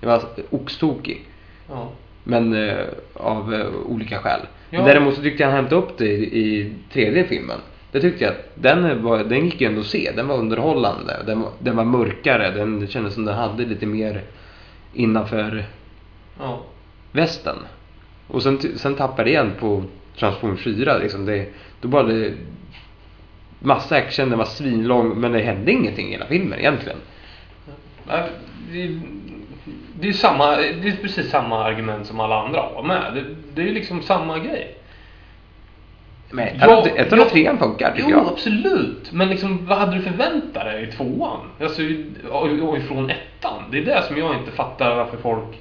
Jag var oxtokig. Ja. Men eh, av eh, olika skäl. Ja. Däremot så tyckte jag han hämtade upp det i, i tredje filmen. Det tyckte jag att den, var, den gick ju ändå att se. Den var underhållande. Den, var- den var mörkare. Den kändes som den hade lite mer innanför Ja. västen. Och sen, sen tappade det igen på Transformers 4. Liksom det, då var det massa action, den var svinlång men det hände ingenting i hela filmen egentligen. Det är, det är samma, det är precis samma argument som alla andra har med. Det, det är ju liksom samma grej. Men Ja, ett, och trean funkar tycker Jo, jag. absolut. Men liksom, vad hade du förväntat dig i tvåan? Alltså, ifrån ettan. Det är det som jag inte fattar varför folk...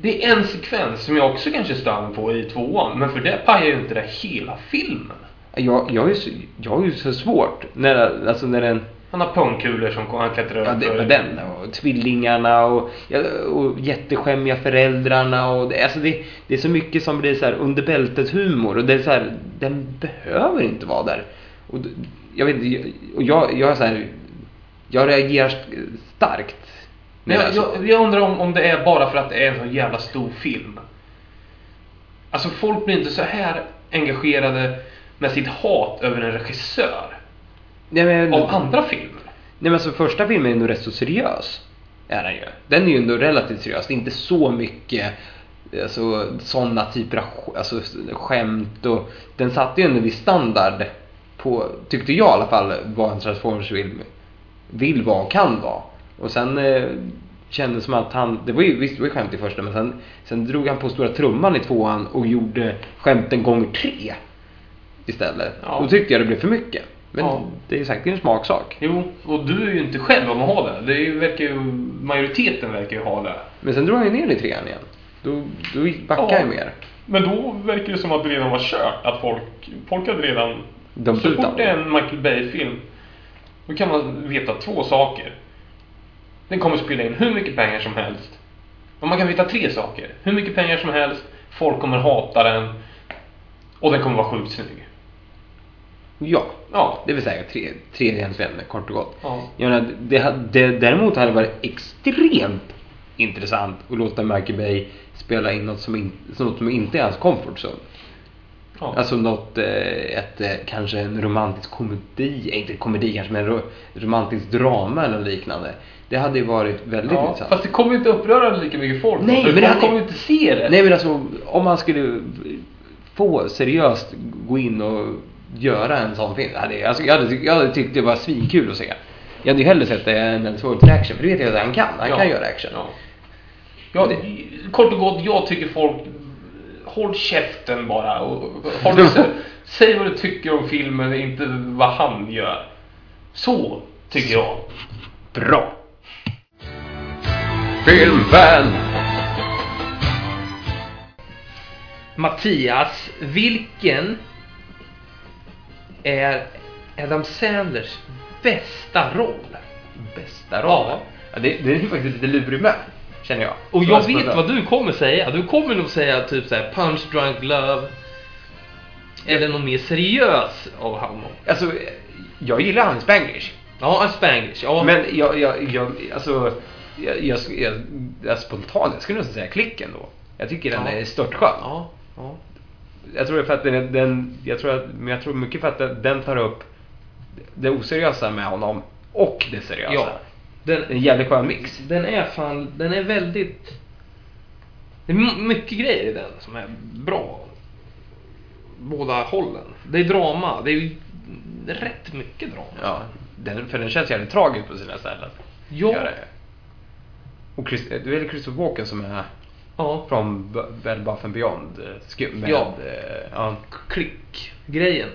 Det är en sekvens som jag också kanske stör mig på i tvåan. Men för det pajar ju inte det hela filmen. Jag, jag, är så, jag har ju så svårt när, alltså när den Han har pungkulor som han klättrar Ja, upp det för. var den och tvillingarna och, ja, och jätteskämmiga föräldrarna och det, alltså det, det är så mycket som blir så här under bältet humor och det är så här, den behöver inte vara där. Och jag vet och jag, jag är så här, jag reagerar st- starkt. Men det är jag, så. jag, jag undrar om, om det är bara för att det är en så jävla stor film. Alltså folk blir inte så här engagerade med sitt hat över en regissör Nej, men, av andra filmer. Nej men alltså första filmen är ändå rätt så seriös. Är den ju. Den är ju ändå relativt seriös. Det är inte så mycket alltså, sådana typer av alltså, skämt och den satte ju en viss standard på, tyckte jag i alla fall, vad en Transformers-film vill vara och kan vara. Och sen eh, kändes som att han, det var ju visst det var ju skämt i första men sen, sen drog han på stora trumman i tvåan och gjorde skämten gånger tre istället. Ja. Då tyckte jag det blev för mycket. Men Ja. det är säkert en smaksak. Jo, och du är ju inte själv om att ha det. Det verkar ju, majoriteten verkar ju ha det. Men sen han ju ner i trean igen. Då, då backar Ja. jag mer. Men då verkar det som att det redan var kört. Att folk, folk hade redan... Dömt så fort det är en Michael Bay-film, då kan man veta två saker. Den kommer spela in hur mycket pengar som helst. Och man kan veta tre saker. Hur mycket pengar som helst, folk kommer hata den och den kommer vara sjukt snygg. Ja, Ja. det vill säga tre, tre egentligen kort och gott. Ja. Jag menar, det, det, däremot hade det varit extremt intressant att låta Michael Bay spela in något som, in, något som inte är hans comfort zone. Ja. Alltså något, eh, ett, eh, kanske en romantisk komedi, eh, inte komedi kanske, men ro, romantisk drama eller liknande. Det hade ju varit väldigt Ja, intressant. fast det kommer ju inte uppröra lika mycket folk. Nej, men det hade- kommer ju inte se det. Nej men alltså, om man skulle få seriöst gå in och göra en sån film. Hade, alltså, jag, hade, jag hade tyckt det var svinkul att se. Jag hade ju hellre sett det än en svår action, för det vet jag att han kan. Han Ja. kan göra action. Ja. Ja, kort och gott, jag tycker folk... Håll käften bara. Och, du, säg vad du tycker om filmen, inte vad han gör. Så tycker jag. Bra! Filmfan! Mattias, vilken är Adam Sandlers bästa roll? Bästa rollen. Ja. Ja. det, det är faktiskt lite lurig med, känner jag. Och jag skulle vet vad du kommer säga. Du kommer nog säga typ såhär Punch Drunk Love. Eller någon mer seriös av honom. Alltså, jag gillar han i Spanglish. Ja, en Spanglish. Ja. Men jag, jag, jag alltså, jag, jag, jag, jag spontant, jag skulle nog säga klicken då. Jag tycker den Ja. är störtskön. ja, ja. Jag tror för att den, är- den jag tror att, men jag tror mycket för att den tar upp det oseriösa med honom och det seriösa. ja. Den, En jävligt skön mix. den är fan, den är väldigt... Det är mycket grejer i den som är bra. Båda hållen. Det är drama. Det är ju rätt mycket drama. Ja, den, för den känns jävligt tragisk på sina ställen. Ja. Det. Och Chris, du vet Christopher Walken som är Ja. från B- Well Buff and Beyond. eh, Med, Ja. eh, ja. Klick-grejen.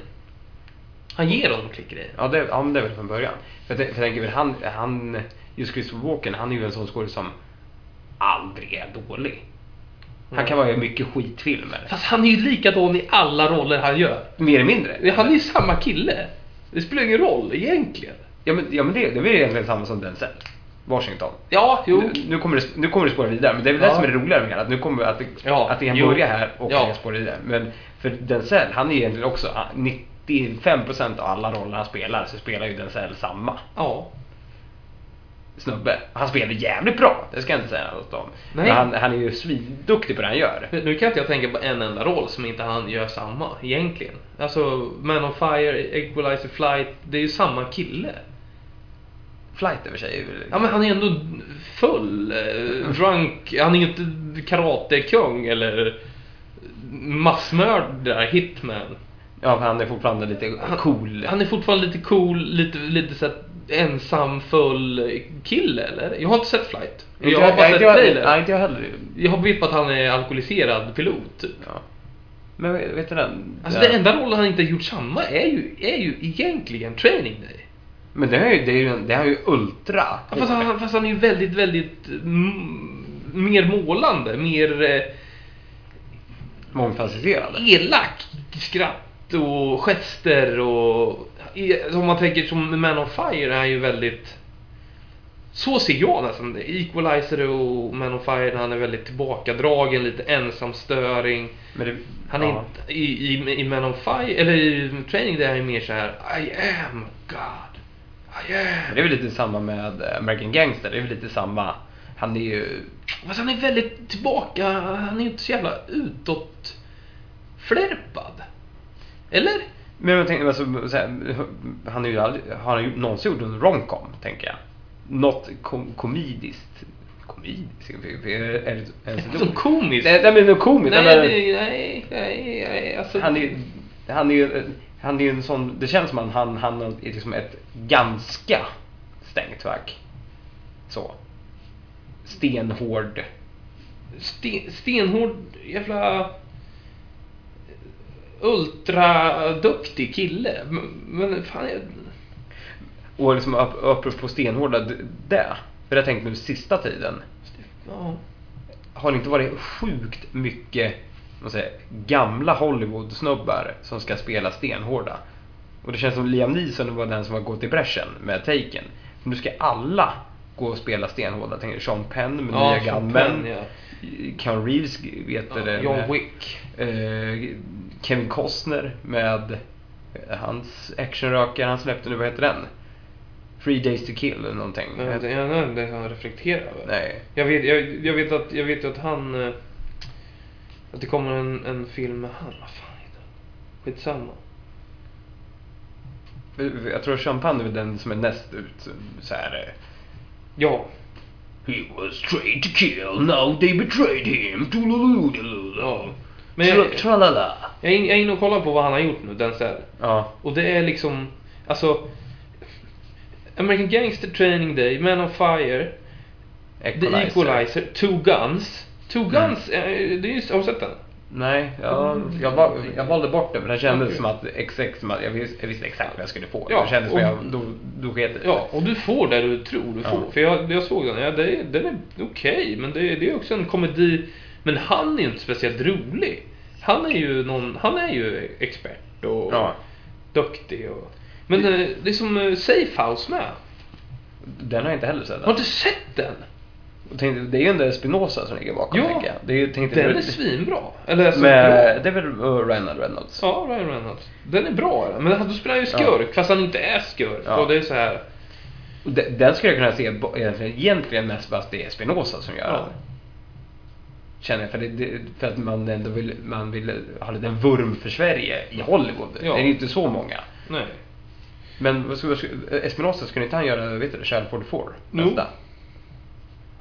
Han ger honom klick-grejen. Ja, det, ja, men det är väl från början. För jag, för jag tänker väl han, han, just Christopher Walken, han är ju en sån skådis som aldrig är dålig. Han kan vara i mycket skitfilmer. Fast han är ju likadan i alla roller han gör. Mer eller mindre. Han är ju samma kille. Det spelar ingen roll egentligen. Ja men, ja, men det, det är egentligen samma som Denzel. Washington. Ja, jo. Nu, nu, kommer det, nu kommer det spåra vidare, men det är väl Ja. det som är det roliga med det, att nu kommer att Ja, att det kan börja här och Ja. kan spåra vidare. Men för Denzel, han är egentligen också, ah, 95% av alla roller han spelar så spelar ju Denzel samma Ja. snubbe. Han spelar jävligt bra, det ska jag inte säga något om. Nej. Men han, han är ju svinduktig på det han gör. Nu kan inte jag tänka på en enda roll som inte han gör samma egentligen. Alltså Man on Fire, Equalizer Flight, det är ju samma kille. Flight över sig. Ja men han är ändå full, eh, drunk, han är ju inte karatekung eller massmördare, hitman. Ja, för han är fortfarande lite cool. Han är fortfarande lite cool, lite, lite så här ensam, full kille eller? Jag har inte sett Flight. Jag har bara nej, sett jag, trailer. nej, inte jag heller. Jag vet bara att han är alkoholiserad pilot typ. Ja. Men vet du den? Alltså den- det enda rollen han inte har gjort samma är ju, är ju egentligen Training Day. Men det är ju, det är ju, det är ju ultra. Ja, Fast han, fast han är ju väldigt, väldigt mm, mer målande, mer eh, Mångfacetterad. elak. Skratt och gester och... Om man tänker som Man on Fire är han ju väldigt... Så ser jag nästan det. Equalizer och Man on Fire, han är väldigt tillbakadragen, lite ensamstöring. Men det, Han är ja. inte, i, i, i Man on Fire, eller i Training där är han mer så här I am God. Am. Men det är väl lite samma med eh, American Gangster. Det är väl lite samma. Han är ju... Fast han är väldigt tillbaka, han är ju inte så jävla utåt flärpad. Eller? Men jag tänker, alltså, han är ju aldrig, har han ju någonsin gjort en romcom, tänker jag. Något kom, komediskt. Komediskt? Är det Som komiskt? Nej, men komiskt. Nej, nej, nej, nej, alltså. Han är han är ju han är ju en sån, det känns som att han, han är liksom ett ganska stängt fack. Så. Stenhård. sten, stenhård jävla ultraduktig kille. Men, fan, jag, Och liksom apropå stenhårda, det. För jag tänkte nu sista tiden. ja. Har det inte varit sjukt mycket vad säger, gamla Hollywood-snubbar som ska spela stenhårda? Och det känns som Liam Neeson var den som har gått i bräschen med Taken. För nu ska alla gå och spela stenhårda. Tänker Sean Penn med Ja, nya Gunmen. Ja. Keanu Reeves vet Ja, det. John med- Wick. Eh, Kevin Costner med eh, hans actionrökare han släppte nu, vad heter den? Three Days to Kill eller någonting. Jag vet inte det han reflekterar över. Nej. Jag vet, jag, jag vet att, jag vet att han... Att det kommer en, en film med han, vad fan heter han? Skitsamma. Jag tror Champagne är den som är näst ut så här. eh, Ja. He was trained to kill, now they betrayed him. Ja. Men jag, Tralala. jag, är in- jag är inne och kollar på vad han har gjort nu, Denzel. Ja. Och det är liksom, alltså... American Gangster Training Day, Man of Fire, The Equalizer, Two Guns. Two Mm. Eh, det är har du sett den? Nej, jag, jag, val, jag valde bort det men det kändes Okej. som att som att jag visste, jag visste exakt vad jag skulle få. Ja, det kändes som och- jag, då, då sket det. Ja, och du får det du tror du Ja. får. För jag, jag såg den, ja, det, den är okej, men det, det är också en komedi. Men han är ju inte speciellt rolig. Han är ju någon, han är ju expert och Ja. duktig och... Men eh, det är som eh, Safe House med. Den har jag inte heller sett. Har du sett den? Och tänkte, det är ju den där Spinoza som ligger bakom Ja. tänker jag. Det är, tänkte, Den är svinbra. Eller alltså, med, bra. Det är väl uh, Ryan Reynolds? Ja, Ryan Reynolds. Den är bra, men då spelar han ju skurk, fast han inte är skurk. Ja. Och det är så här. Och de- Den skulle jag kunna se egentligen, mest för att det är Spinoza som gör Ja. den. Känner jag, för, det, för att man ändå vill, man vill ha lite en vurm för Sverige i Hollywood. Ja. Det är inte så många. Nej. Men Espinosa, skulle inte han göra, vet du, Child 44? Jo. Nästa?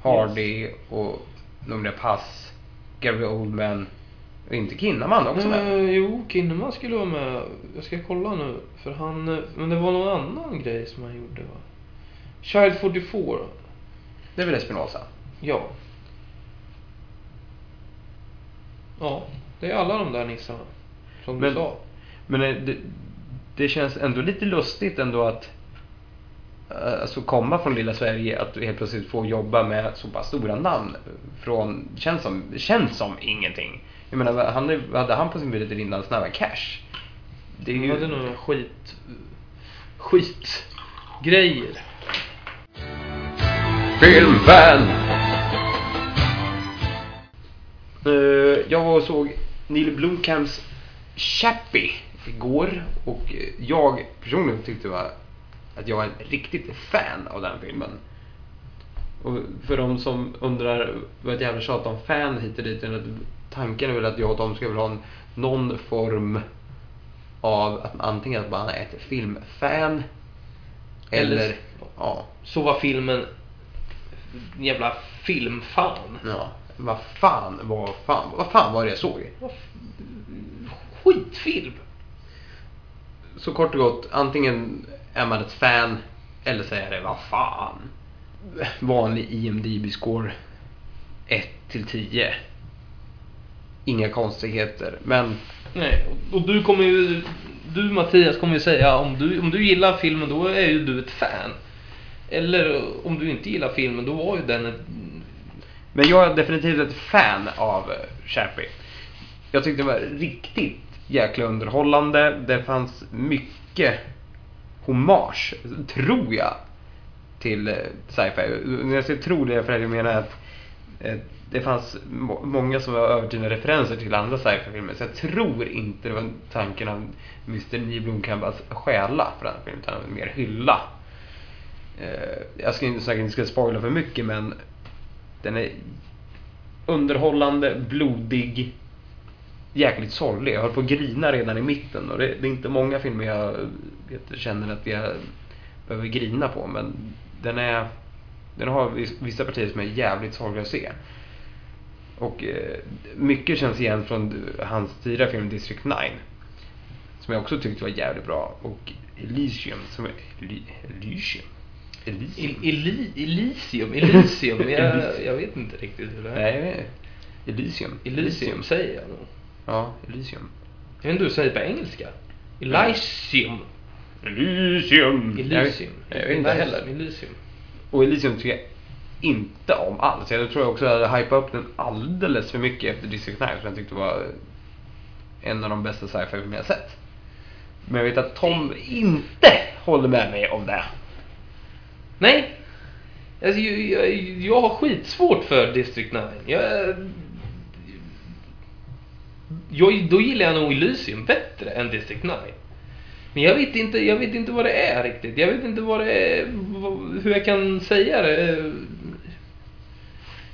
Hardy och Numera Pass, Gary Oldman, och inte Kinnaman också med? Eh, jo, Kinnaman skulle vara med. Jag ska kolla nu. För han... Men det var någon annan grej som han gjorde va? Child 44. Det är väl Espinosa? Ja. Ja, det är alla de där nissarna. Som Men- du sa. Men eh, det, det känns ändå lite lustigt ändå att alltså komma från lilla Sverige, att helt plötsligt får jobba med så pass stora namn från, känns som, känns som ingenting. Jag menar, han, hade han på sin budget innan Snabba Cash? Det är Han ju... hade nog skit... Skitgrejer. Filmfan! Eh, jag var och såg Neil Blomkamps Chappie igår och eh, jag personligen tyckte var att jag var en riktigt fan av den filmen. Och för de som undrar vad ett jävla tjat om fan hit och dit, är tanken är väl att jag och de ska väl ha en, någon form av att antingen att man är ett filmfan eller, Eller- ja, Så var filmen en jävla filmfan. ja, vad fan, vad fan, vad fan var det jag såg? Skitfilm. Så kort och gott, antingen är man ett fan eller så är det vad fan. Vanlig IMDB-score 1 till 10. Inga konstigheter, men Nej, och- du kommer ju... Du Mattias kommer ju säga om du, om du gillar filmen då är ju du ett fan. Eller om du inte gillar filmen då var ju den ett... Men jag är definitivt ett fan av eh, Chappie. Jag tyckte det var riktigt jäkla underhållande. Det fanns mycket hommage, tror jag, till eh, sci-fi. När jag säger tror det för att jag menar att eh, det fanns många som var överdrivna referenser till andra sci-fi-filmer. Så jag tror inte det var tanken av Mr. Nyblom kan att stjäla för den här filmen, utan mer hylla. Eh, jag ska inte säkert inte ska spoila för mycket men den är underhållande, blodig, jäkligt sorglig. Jag höll på att grina redan i mitten och det, det är inte många filmer jag vet, känner att jag behöver grina på men den är den har vis- vissa partier som är jävligt sorgliga att se. Och eh, mycket känns igen från hans tidigare film District 9. Som jag också tyckte var jävligt bra. Och Elysium som är... Ely, Elysium? Elysium? El- Eli, Elysium, Elysium. jag, jag vet inte riktigt hur det är. Nej, inte. Elysium. Elysium säger jag nog. Ja, Elysium. Jag vet inte hur du säger på engelska. Elysium. Elysium! Elysium. Jag, jag vet inte heller. Elysium. Och Elysium tycker jag inte om alls. Jag tror jag också jag hade hypat upp den alldeles för mycket efter District 9 som jag tyckte var en av de bästa sci-fi filmer jag sett. Men jag vet att Tom inte håller med mig om det. Nej. Alltså, jag, jag, jag har skitsvårt för District 9. Jag, jag, då gillar jag nog Elysium bättre än District 9. Men jag vet inte, jag vet inte vad det är riktigt. Jag vet inte vad det är, hur jag kan säga det.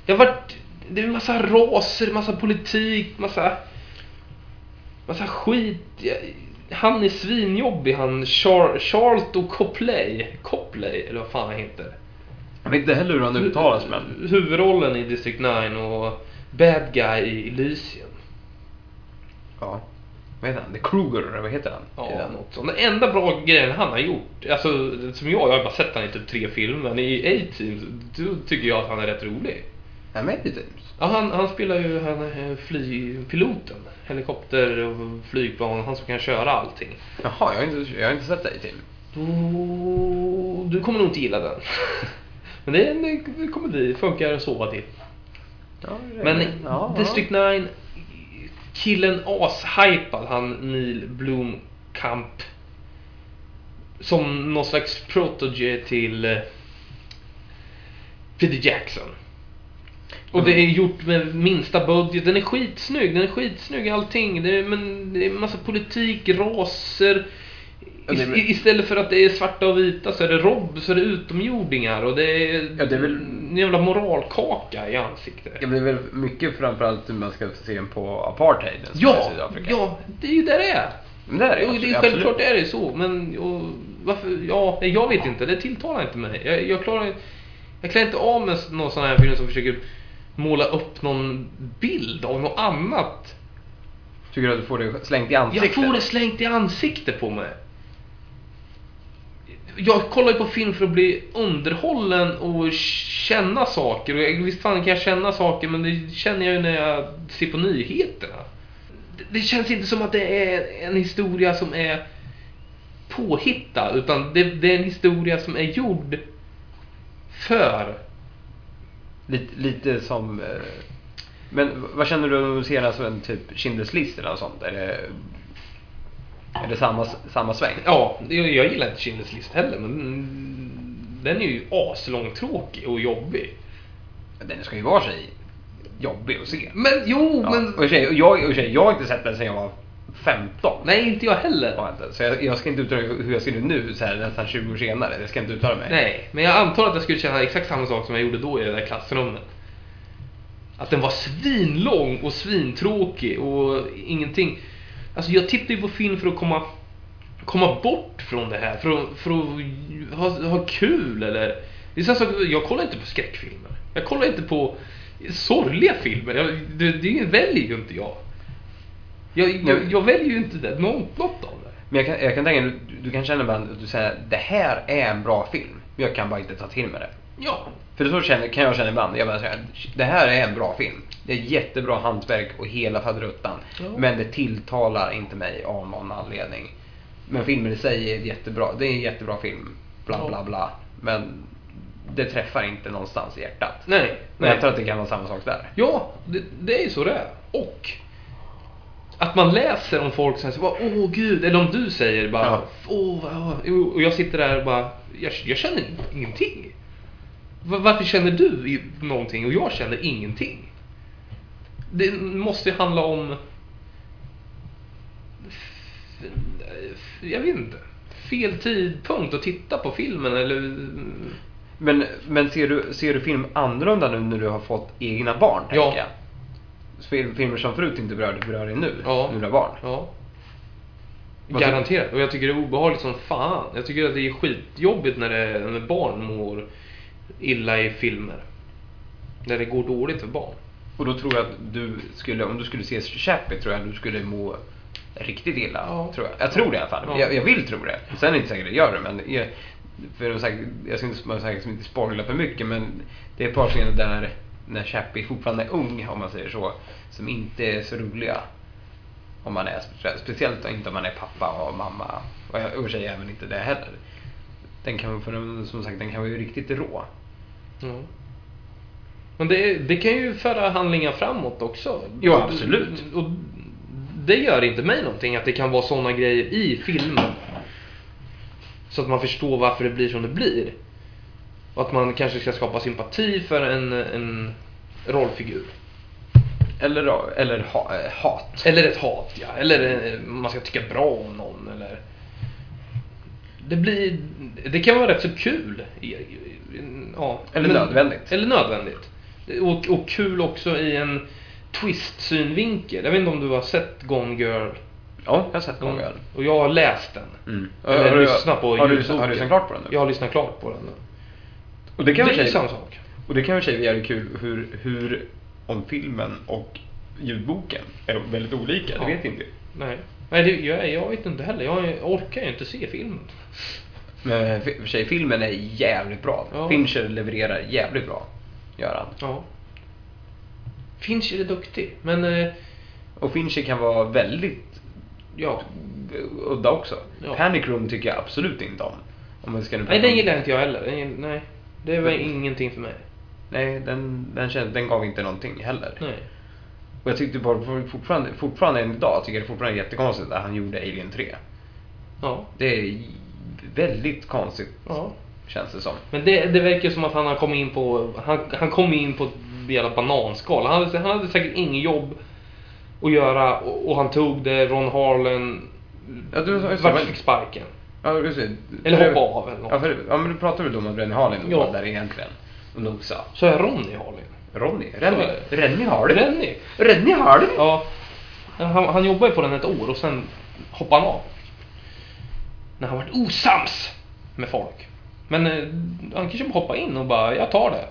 Jag har varit, det är en massa raser, massa politik, massa... massa skit. Jag- Han är svinjobbig han Char Charlton Copley. Copley, eller vad fan han heter. Jag vet inte heller hur han uttalas men... Huvudrollen i District 9 och bad guy i Elysium. Ja. Vad heter han? The Kruger, vad heter han? Ja, den? något sånt. Den enda bra grejen han har gjort, alltså som jag, jag har bara sett han i typ tre filmer, men i A-Team, då tycker jag att han är rätt rolig. Han är med i Teams. Ja, han, han spelar ju han, är flygpiloten. Helikopter och flygplan, han som kan köra allting. Jaha, jag har inte, jag har inte sett det i Team. Då, du kommer nog inte gilla den. Men det är en bli, funkar sova till. Ja, det- Men ja, District 9, killen ashypad, han Neil Blomkamp. Som någon slags protege till eh, Peter Jackson. Och det är gjort med minsta budget. Den är skitsnygg, den är skitsnygg allting. Det är, men det är massa politik, raser. Ja, det är väl- I, istället för att det är svarta och vita så är det rob, så är det utomjordingar och det är, Ja, det är väl- en jävla moralkaka i ansiktet. Ja, det är väl mycket framförallt hur man ska se på apartheiden Ja, ja, det är ju där det är. Men det är det absolut, det är absolut. självklart är det så, men och, varför, ja, jag vet inte, det tilltalar inte mig. Jag, jag klarar jag klarar inte av med någon sån här film som försöker måla upp någon bild av något annat. Tycker du att du får det slängt i ansiktet? Jag får det slängt i ansiktet på mig. Jag kollar ju på film för att bli underhållen och känna saker. Och visst fan kan jag känna saker, men det känner jag ju när jag ser på nyheterna. Det, känns inte som att det är en historia som är påhittad, utan det, det är en historia som är gjord för... Lite, lite som... Eh, men vad känner du om du ser en typ Schindler's list eller något sånt? Är det, är det samma, samma sväng? Ja, jag, jag gillar inte Schindler's list heller, men den är ju aslångtråkig och jobbig. Den ska ju vara sig jobbig att se. Men jo, Ja. men... Och jag, för sig, jag har inte sett den sedan jag var 15. Nej, inte jag heller. Jag inte. Så jag, jag ska inte uttala hur jag ser ut nu så här, nästan 20 år senare. Jag ska inte uttala mig. Nej, men jag antar att jag skulle känna exakt samma sak som jag gjorde då i det där klassrummet. Att den var svinlång och svintråkig och ingenting. Alltså jag tittar ju på film för att komma, komma bort från det här. För att, för att ha, ha kul eller... Det är samma sak, jag kollar inte på skräckfilmer. Jag kollar inte på sorgliga filmer. Jag, det, det väljer ju inte jag. Jag, jag, jag väljer ju inte det, något, något av det. Men jag kan, jag kan tänka du, du kan känna ibland att du säger det här är en bra film. Men jag kan bara inte ta till mig det. Ja, För så känner, kan jag känna ibland. Jag bara säger, det här är en bra film. Det är jättebra hantverk och hela faderuttan. Ja. Men det tilltalar inte mig av någon anledning. Men filmen i sig är jättebra. Det är en jättebra film. Bla Ja. bla bla. Men det träffar inte någonstans i hjärtat. nej. Men jag tror att det kan vara samma sak där. Ja, det, det är ju så det är. Och att man läser om folk som säger åh gud, eller om du säger bara, Ja. åh, och jag sitter där och bara, jag, jag känner ingenting. Va- Varför känner du någonting och jag känner ingenting? Det måste ju handla om, jag vet inte, fel tidpunkt att titta på filmen eller Men, men ser, du, ser du film annorlunda nu när du har fått egna barn? Ja. jag? Film, filmer som förut inte berörde, berör dig nu, Ja. när du har barn? Ja. Garanterat. Och jag tycker det är obehagligt som fan. Jag tycker att det är skitjobbigt när, det, när barn mår illa i filmer. När det går dåligt för barn. Och då tror jag att du skulle, om du skulle se Chappie tror jag att du skulle må riktigt illa. Ja. Tror jag. jag tror det i alla fall. Ja. Jag, jag vill tro det. Sen är det inte säkert att jag gör det, men jag, för att säga- jag ska inte, man säkert inte spoila för mycket, men det är ett par scener där när Chappie fortfarande är ung, om man säger så, som inte är så roliga. Om man är, spe- speciellt inte om man är pappa och mamma. Och jag och i och för sig även inte det heller. Den kan, för som sagt, den kan vara ju riktigt rå. Ja. Men det, det kan ju föra handlingar framåt också. Jo, absolut. Och det gör inte mig någonting att det kan vara sådana grejer i filmen. Så att man förstår varför det blir som det blir. Och att man kanske ska skapa sympati för en, en rollfigur. Eller, eller ha, hat. Eller ett hat, ja. Eller eh, man ska tycka bra om någon, eller... Det blir... Det kan vara rätt så kul. Ja. Eller nödvändigt. Eller nödvändigt. Och, och kul också i en twist-synvinkel. Jag vet inte om du har sett Gone Girl? Ja, jag har sett Gone Girl. Och jag har läst den. Mm. Eller Har lyssnat på har du, har du lyssnat klart på den nu? Jag har lyssnat klart på den nu. Och det kan det är säga- samma sak. Och det kan jag säga är kul hur, hur om filmen och ljudboken är väldigt olika. Ja. Det vet inte. Nej. Nej, det, jag, jag vet inte heller. Jag orkar ju inte se filmen. Men för för sig, filmen är jävligt bra. Ja. Fincher levererar jävligt bra. Gör han. Ja. Fincher är duktig, men... Eh, Och Fincher kan vara väldigt ja. udda också. Ja. Panic Room tycker jag absolut inte om. Om man ska nu Nej, den gillar inte jag heller. Den, nej. Det var Mm. ingenting för mig. Nej, den, den, kände, den gav inte någonting heller. Nej. Och jag tyckte bara for- fortfarande, fortfarande än idag tycker jag det fortfarande är jättekonstigt att han gjorde Alien 3. Ja. Det är väldigt konstigt, Ja. känns det som. Men det, det verkar som att han har kommit in på... Han, han kom in på ett jävla bananskal. Han hade, han hade säkert inget jobb att göra och, och han tog det. Ron Harlan Ja, du, just vart men- fick sparken. Ja, det. Eller hoppa av eller något. Ja, för, ja, men du pratade väl om att Rennie Harlin Ja. var där egentligen och nosade. Så är Ronny Harlan. Ronny? Det. Rennie Harlin? Rennie? Rennie Harlin? Ja. Han, han jobbade ju på den ett år och sen hoppade han av. När han varit osams med folk. Men eh, han kanske bara hoppade in och bara, jag tar det.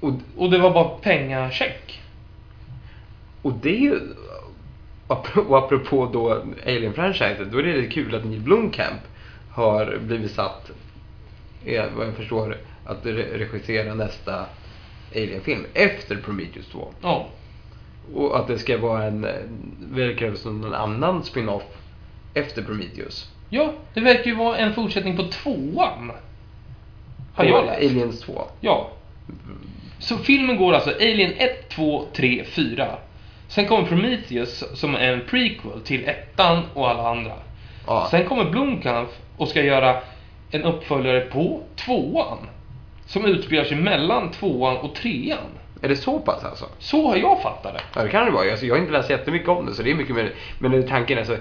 Och, Och det var bara pengacheck. och det är ju... Och apropå då Alien-franchiset, då är det lite kul att Neil Blomkamp har blivit satt, eh, vad jag förstår, att re- regissera nästa Alien-film efter Prometheus 2. Ja. Och att det ska vara en, eh, verkar som någon annan spin-off efter Prometheus. Ja, det verkar ju vara en fortsättning på tvåan. Har jag läst. Aliens 2. Ja. Så filmen går alltså Alien 1, 2, 3, 4. Sen kommer Prometheus som är en prequel till ettan och alla andra. Ja. Sen kommer Blomkamp och ska göra en uppföljare på tvåan. Som utspelar sig mellan tvåan och trean. Är det så pass alltså? Så har jag fattat det. Ja, det kan det vara. Alltså, jag har inte läst jättemycket om det, så det är mycket mer. Men tanken är så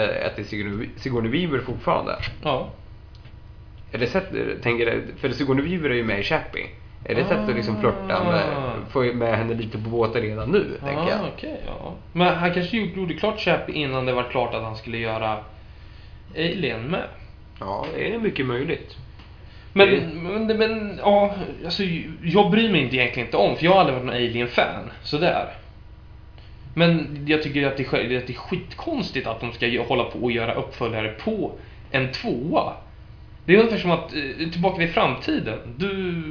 att det är Sigourney Sigourney Weaver fortfarande. Ja. Är det sätt, tänker för Sigourney Weaver är ju med i Chappie. Är det ett sätt att liksom flörta med, Ah. få med henne lite på båten redan nu, tänker jag. Ah, okej, ja. Men han kanske gjorde, klart Chappie innan det var klart att han skulle göra Alien med. Ja, det är mycket möjligt. Men, Det- men, men ja, alltså jag bryr mig inte egentligen inte om, för jag har aldrig varit någon Alien-fan. Sådär. Men jag tycker att det, är, att det är skitkonstigt att de ska hålla på och göra uppföljare på en tvåa. Det är ungefär som att, eh, tillbaka till framtiden. Du...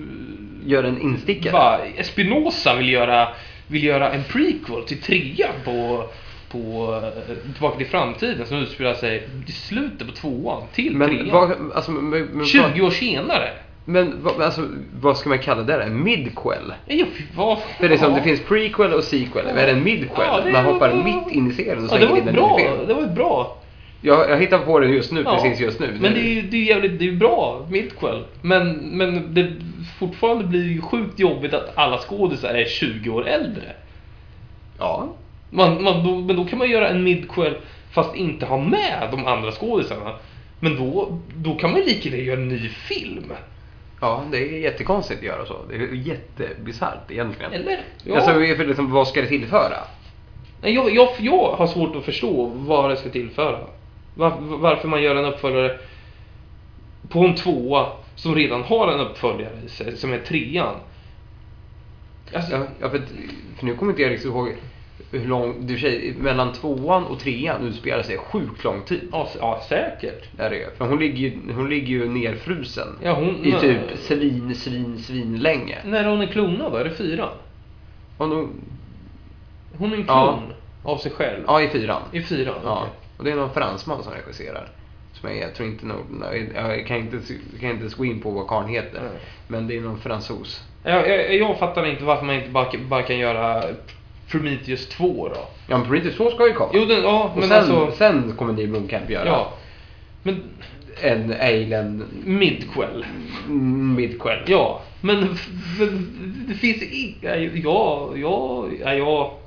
Gör en instickare. Va, Espinosa vill göra, vill göra en prequel till trean på, på eh, Tillbaka till framtiden som utspelar sig i slutet på tvåan till Men trean. vad, alltså, men, men, 20 år senare. Men vad, alltså, vad ska man kalla det? En midquel? Fy, vad För det är som, ja. det finns prequel och sequel. Är det en midquel? Ja, det man hoppar mitt in i serien och Ja, det slänger var in en bra. ny film. Det var ett bra. Jag, jag hittar på det just nu, Ja. precis just nu. Men det är ju det är jävligt, det är bra midquel. Men, men det fortfarande blir ju sjukt jobbigt att alla skådisar är 20 år äldre. Ja. Man, man, då, men då kan man göra en midquel fast inte ha med de andra skådisarna. Men då, då kan man ju lika gärna göra en ny film. Ja, det är jättekonstigt att göra så. Det är jättebisarrt egentligen. Eller? Ja. Alltså, för liksom, vad ska det tillföra? Nej, jag, jag, jag har svårt att förstå vad det ska tillföra. Var, varför man gör en uppföljare på en tvåa som redan har en uppföljare i sig, som är trean. Alltså, Ja, ja för, för nu kommer inte jag riktigt ihåg hur lång, du säger, mellan tvåan och trean utspelar sig sjukt lång tid. ja, ja, säkert. Där är det. För hon ligger ju, hon ligger ju nerfrusen. Ja, hon- I typ svin, svin, svin länge. När hon är klonad då? Är det fyran? Nu, Hon är en Ja. klon av sig själv. ja, i fyran. I fyran? Ja. okej. Och det är någon fransman som regisserar. Som jag, jag tror inte nog, jag kan inte, kan inte gå in på vad karln heter. Nej. Men det är någon fransos. Jag, jag, jag fattar inte varför man inte bara, bara kan göra Prometheus 2 då. Ja men Prometheus 2 ska ju komma. Jo, den, ja, och men sen, alltså... sen kommer Neil Blomkamp göra Ja. Men en Alien midquel. midquel. Ja, men f- det finns inga... Ja, ja, ja, ja.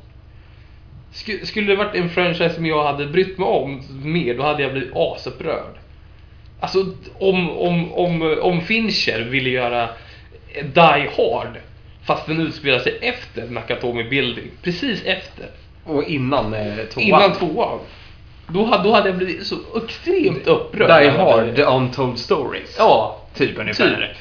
Sk- Skulle det varit en franchise som jag hade brytt mig om mer, då hade jag blivit asupprörd. Alltså, om, om, om, om Fincher ville göra Die Hard, fast den utspelar sig efter Nakatomi Building, precis efter. Och innan eh, tvåan. Innan tvåan. Då, hade- då hade jag blivit så extremt upprörd. Die Hard, The Untold Stories. Ja, Typ ungefär.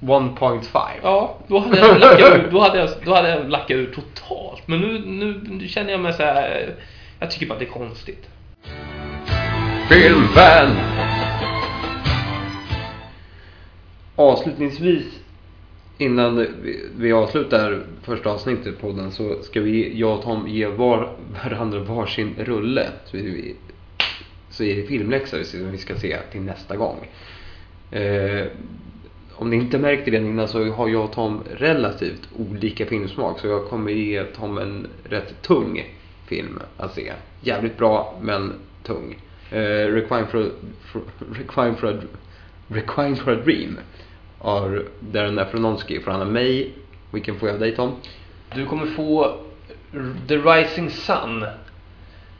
1.5. Ja, då hade jag lackat ur, då hade jag, då hade jag lackat ur totalt. Men nu, nu, nu känner jag mig så här. Jag tycker bara det är konstigt. Filmfan. Avslutningsvis innan vi, avslutar första avsnittet på podden så ska vi, jag och Tom, ge var, varandra varsin rulle. Så, vi, så är det filmläxa som vi ska se till nästa gång. Eh, om ni inte märkte det innan så har jag och Tom relativt olika filmsmak. Så jag kommer ge Tom en rätt tung film att se. Jävligt bra men tung. Eh, Requiem, for, for, Requiem, for a, Requiem for a Dream av Darren Aronofsky. Får han av mig? Vilken får jag av dig Tom? Du kommer få The Rising Sun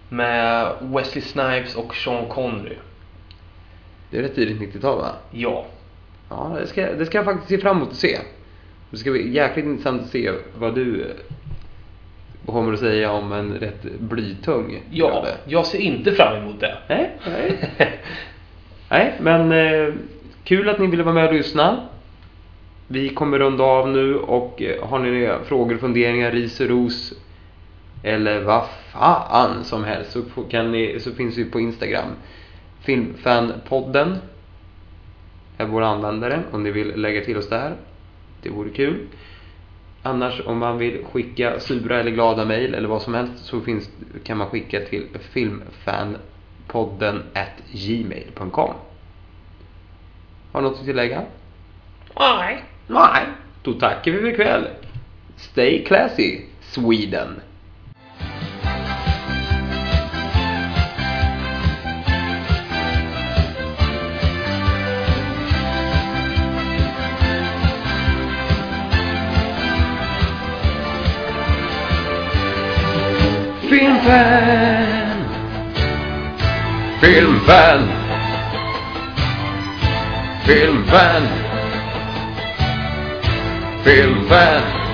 med Wesley Snipes och Sean Connery. Det är rätt tidigt 90-tal va? Ja. Ja, det ska, det ska jag faktiskt se fram emot att se. Det ska bli jäkligt intressant att se vad du eh, kommer att säga om en rätt blytung Ja, jag ser inte fram emot det. Nej, nej. nej, men eh, kul att ni ville vara med och lyssna. Vi kommer runda av nu och eh, har ni några frågor, funderingar, ris och ros eller vad fan som helst så, kan ni, så finns vi på Instagram. Filmfanpodden är vår användare om ni vill lägga till oss där. Det vore kul. Annars om man vill skicka sura eller glada mejl eller vad som helst så finns, kan man skicka till filmfanpodden at gmail.com. Har du något att tillägga? Nej. Nej. Då tackar vi för ikväll. Stay classy, Sweden. Filmfan! Filmfan. Filmfan. Filmfan.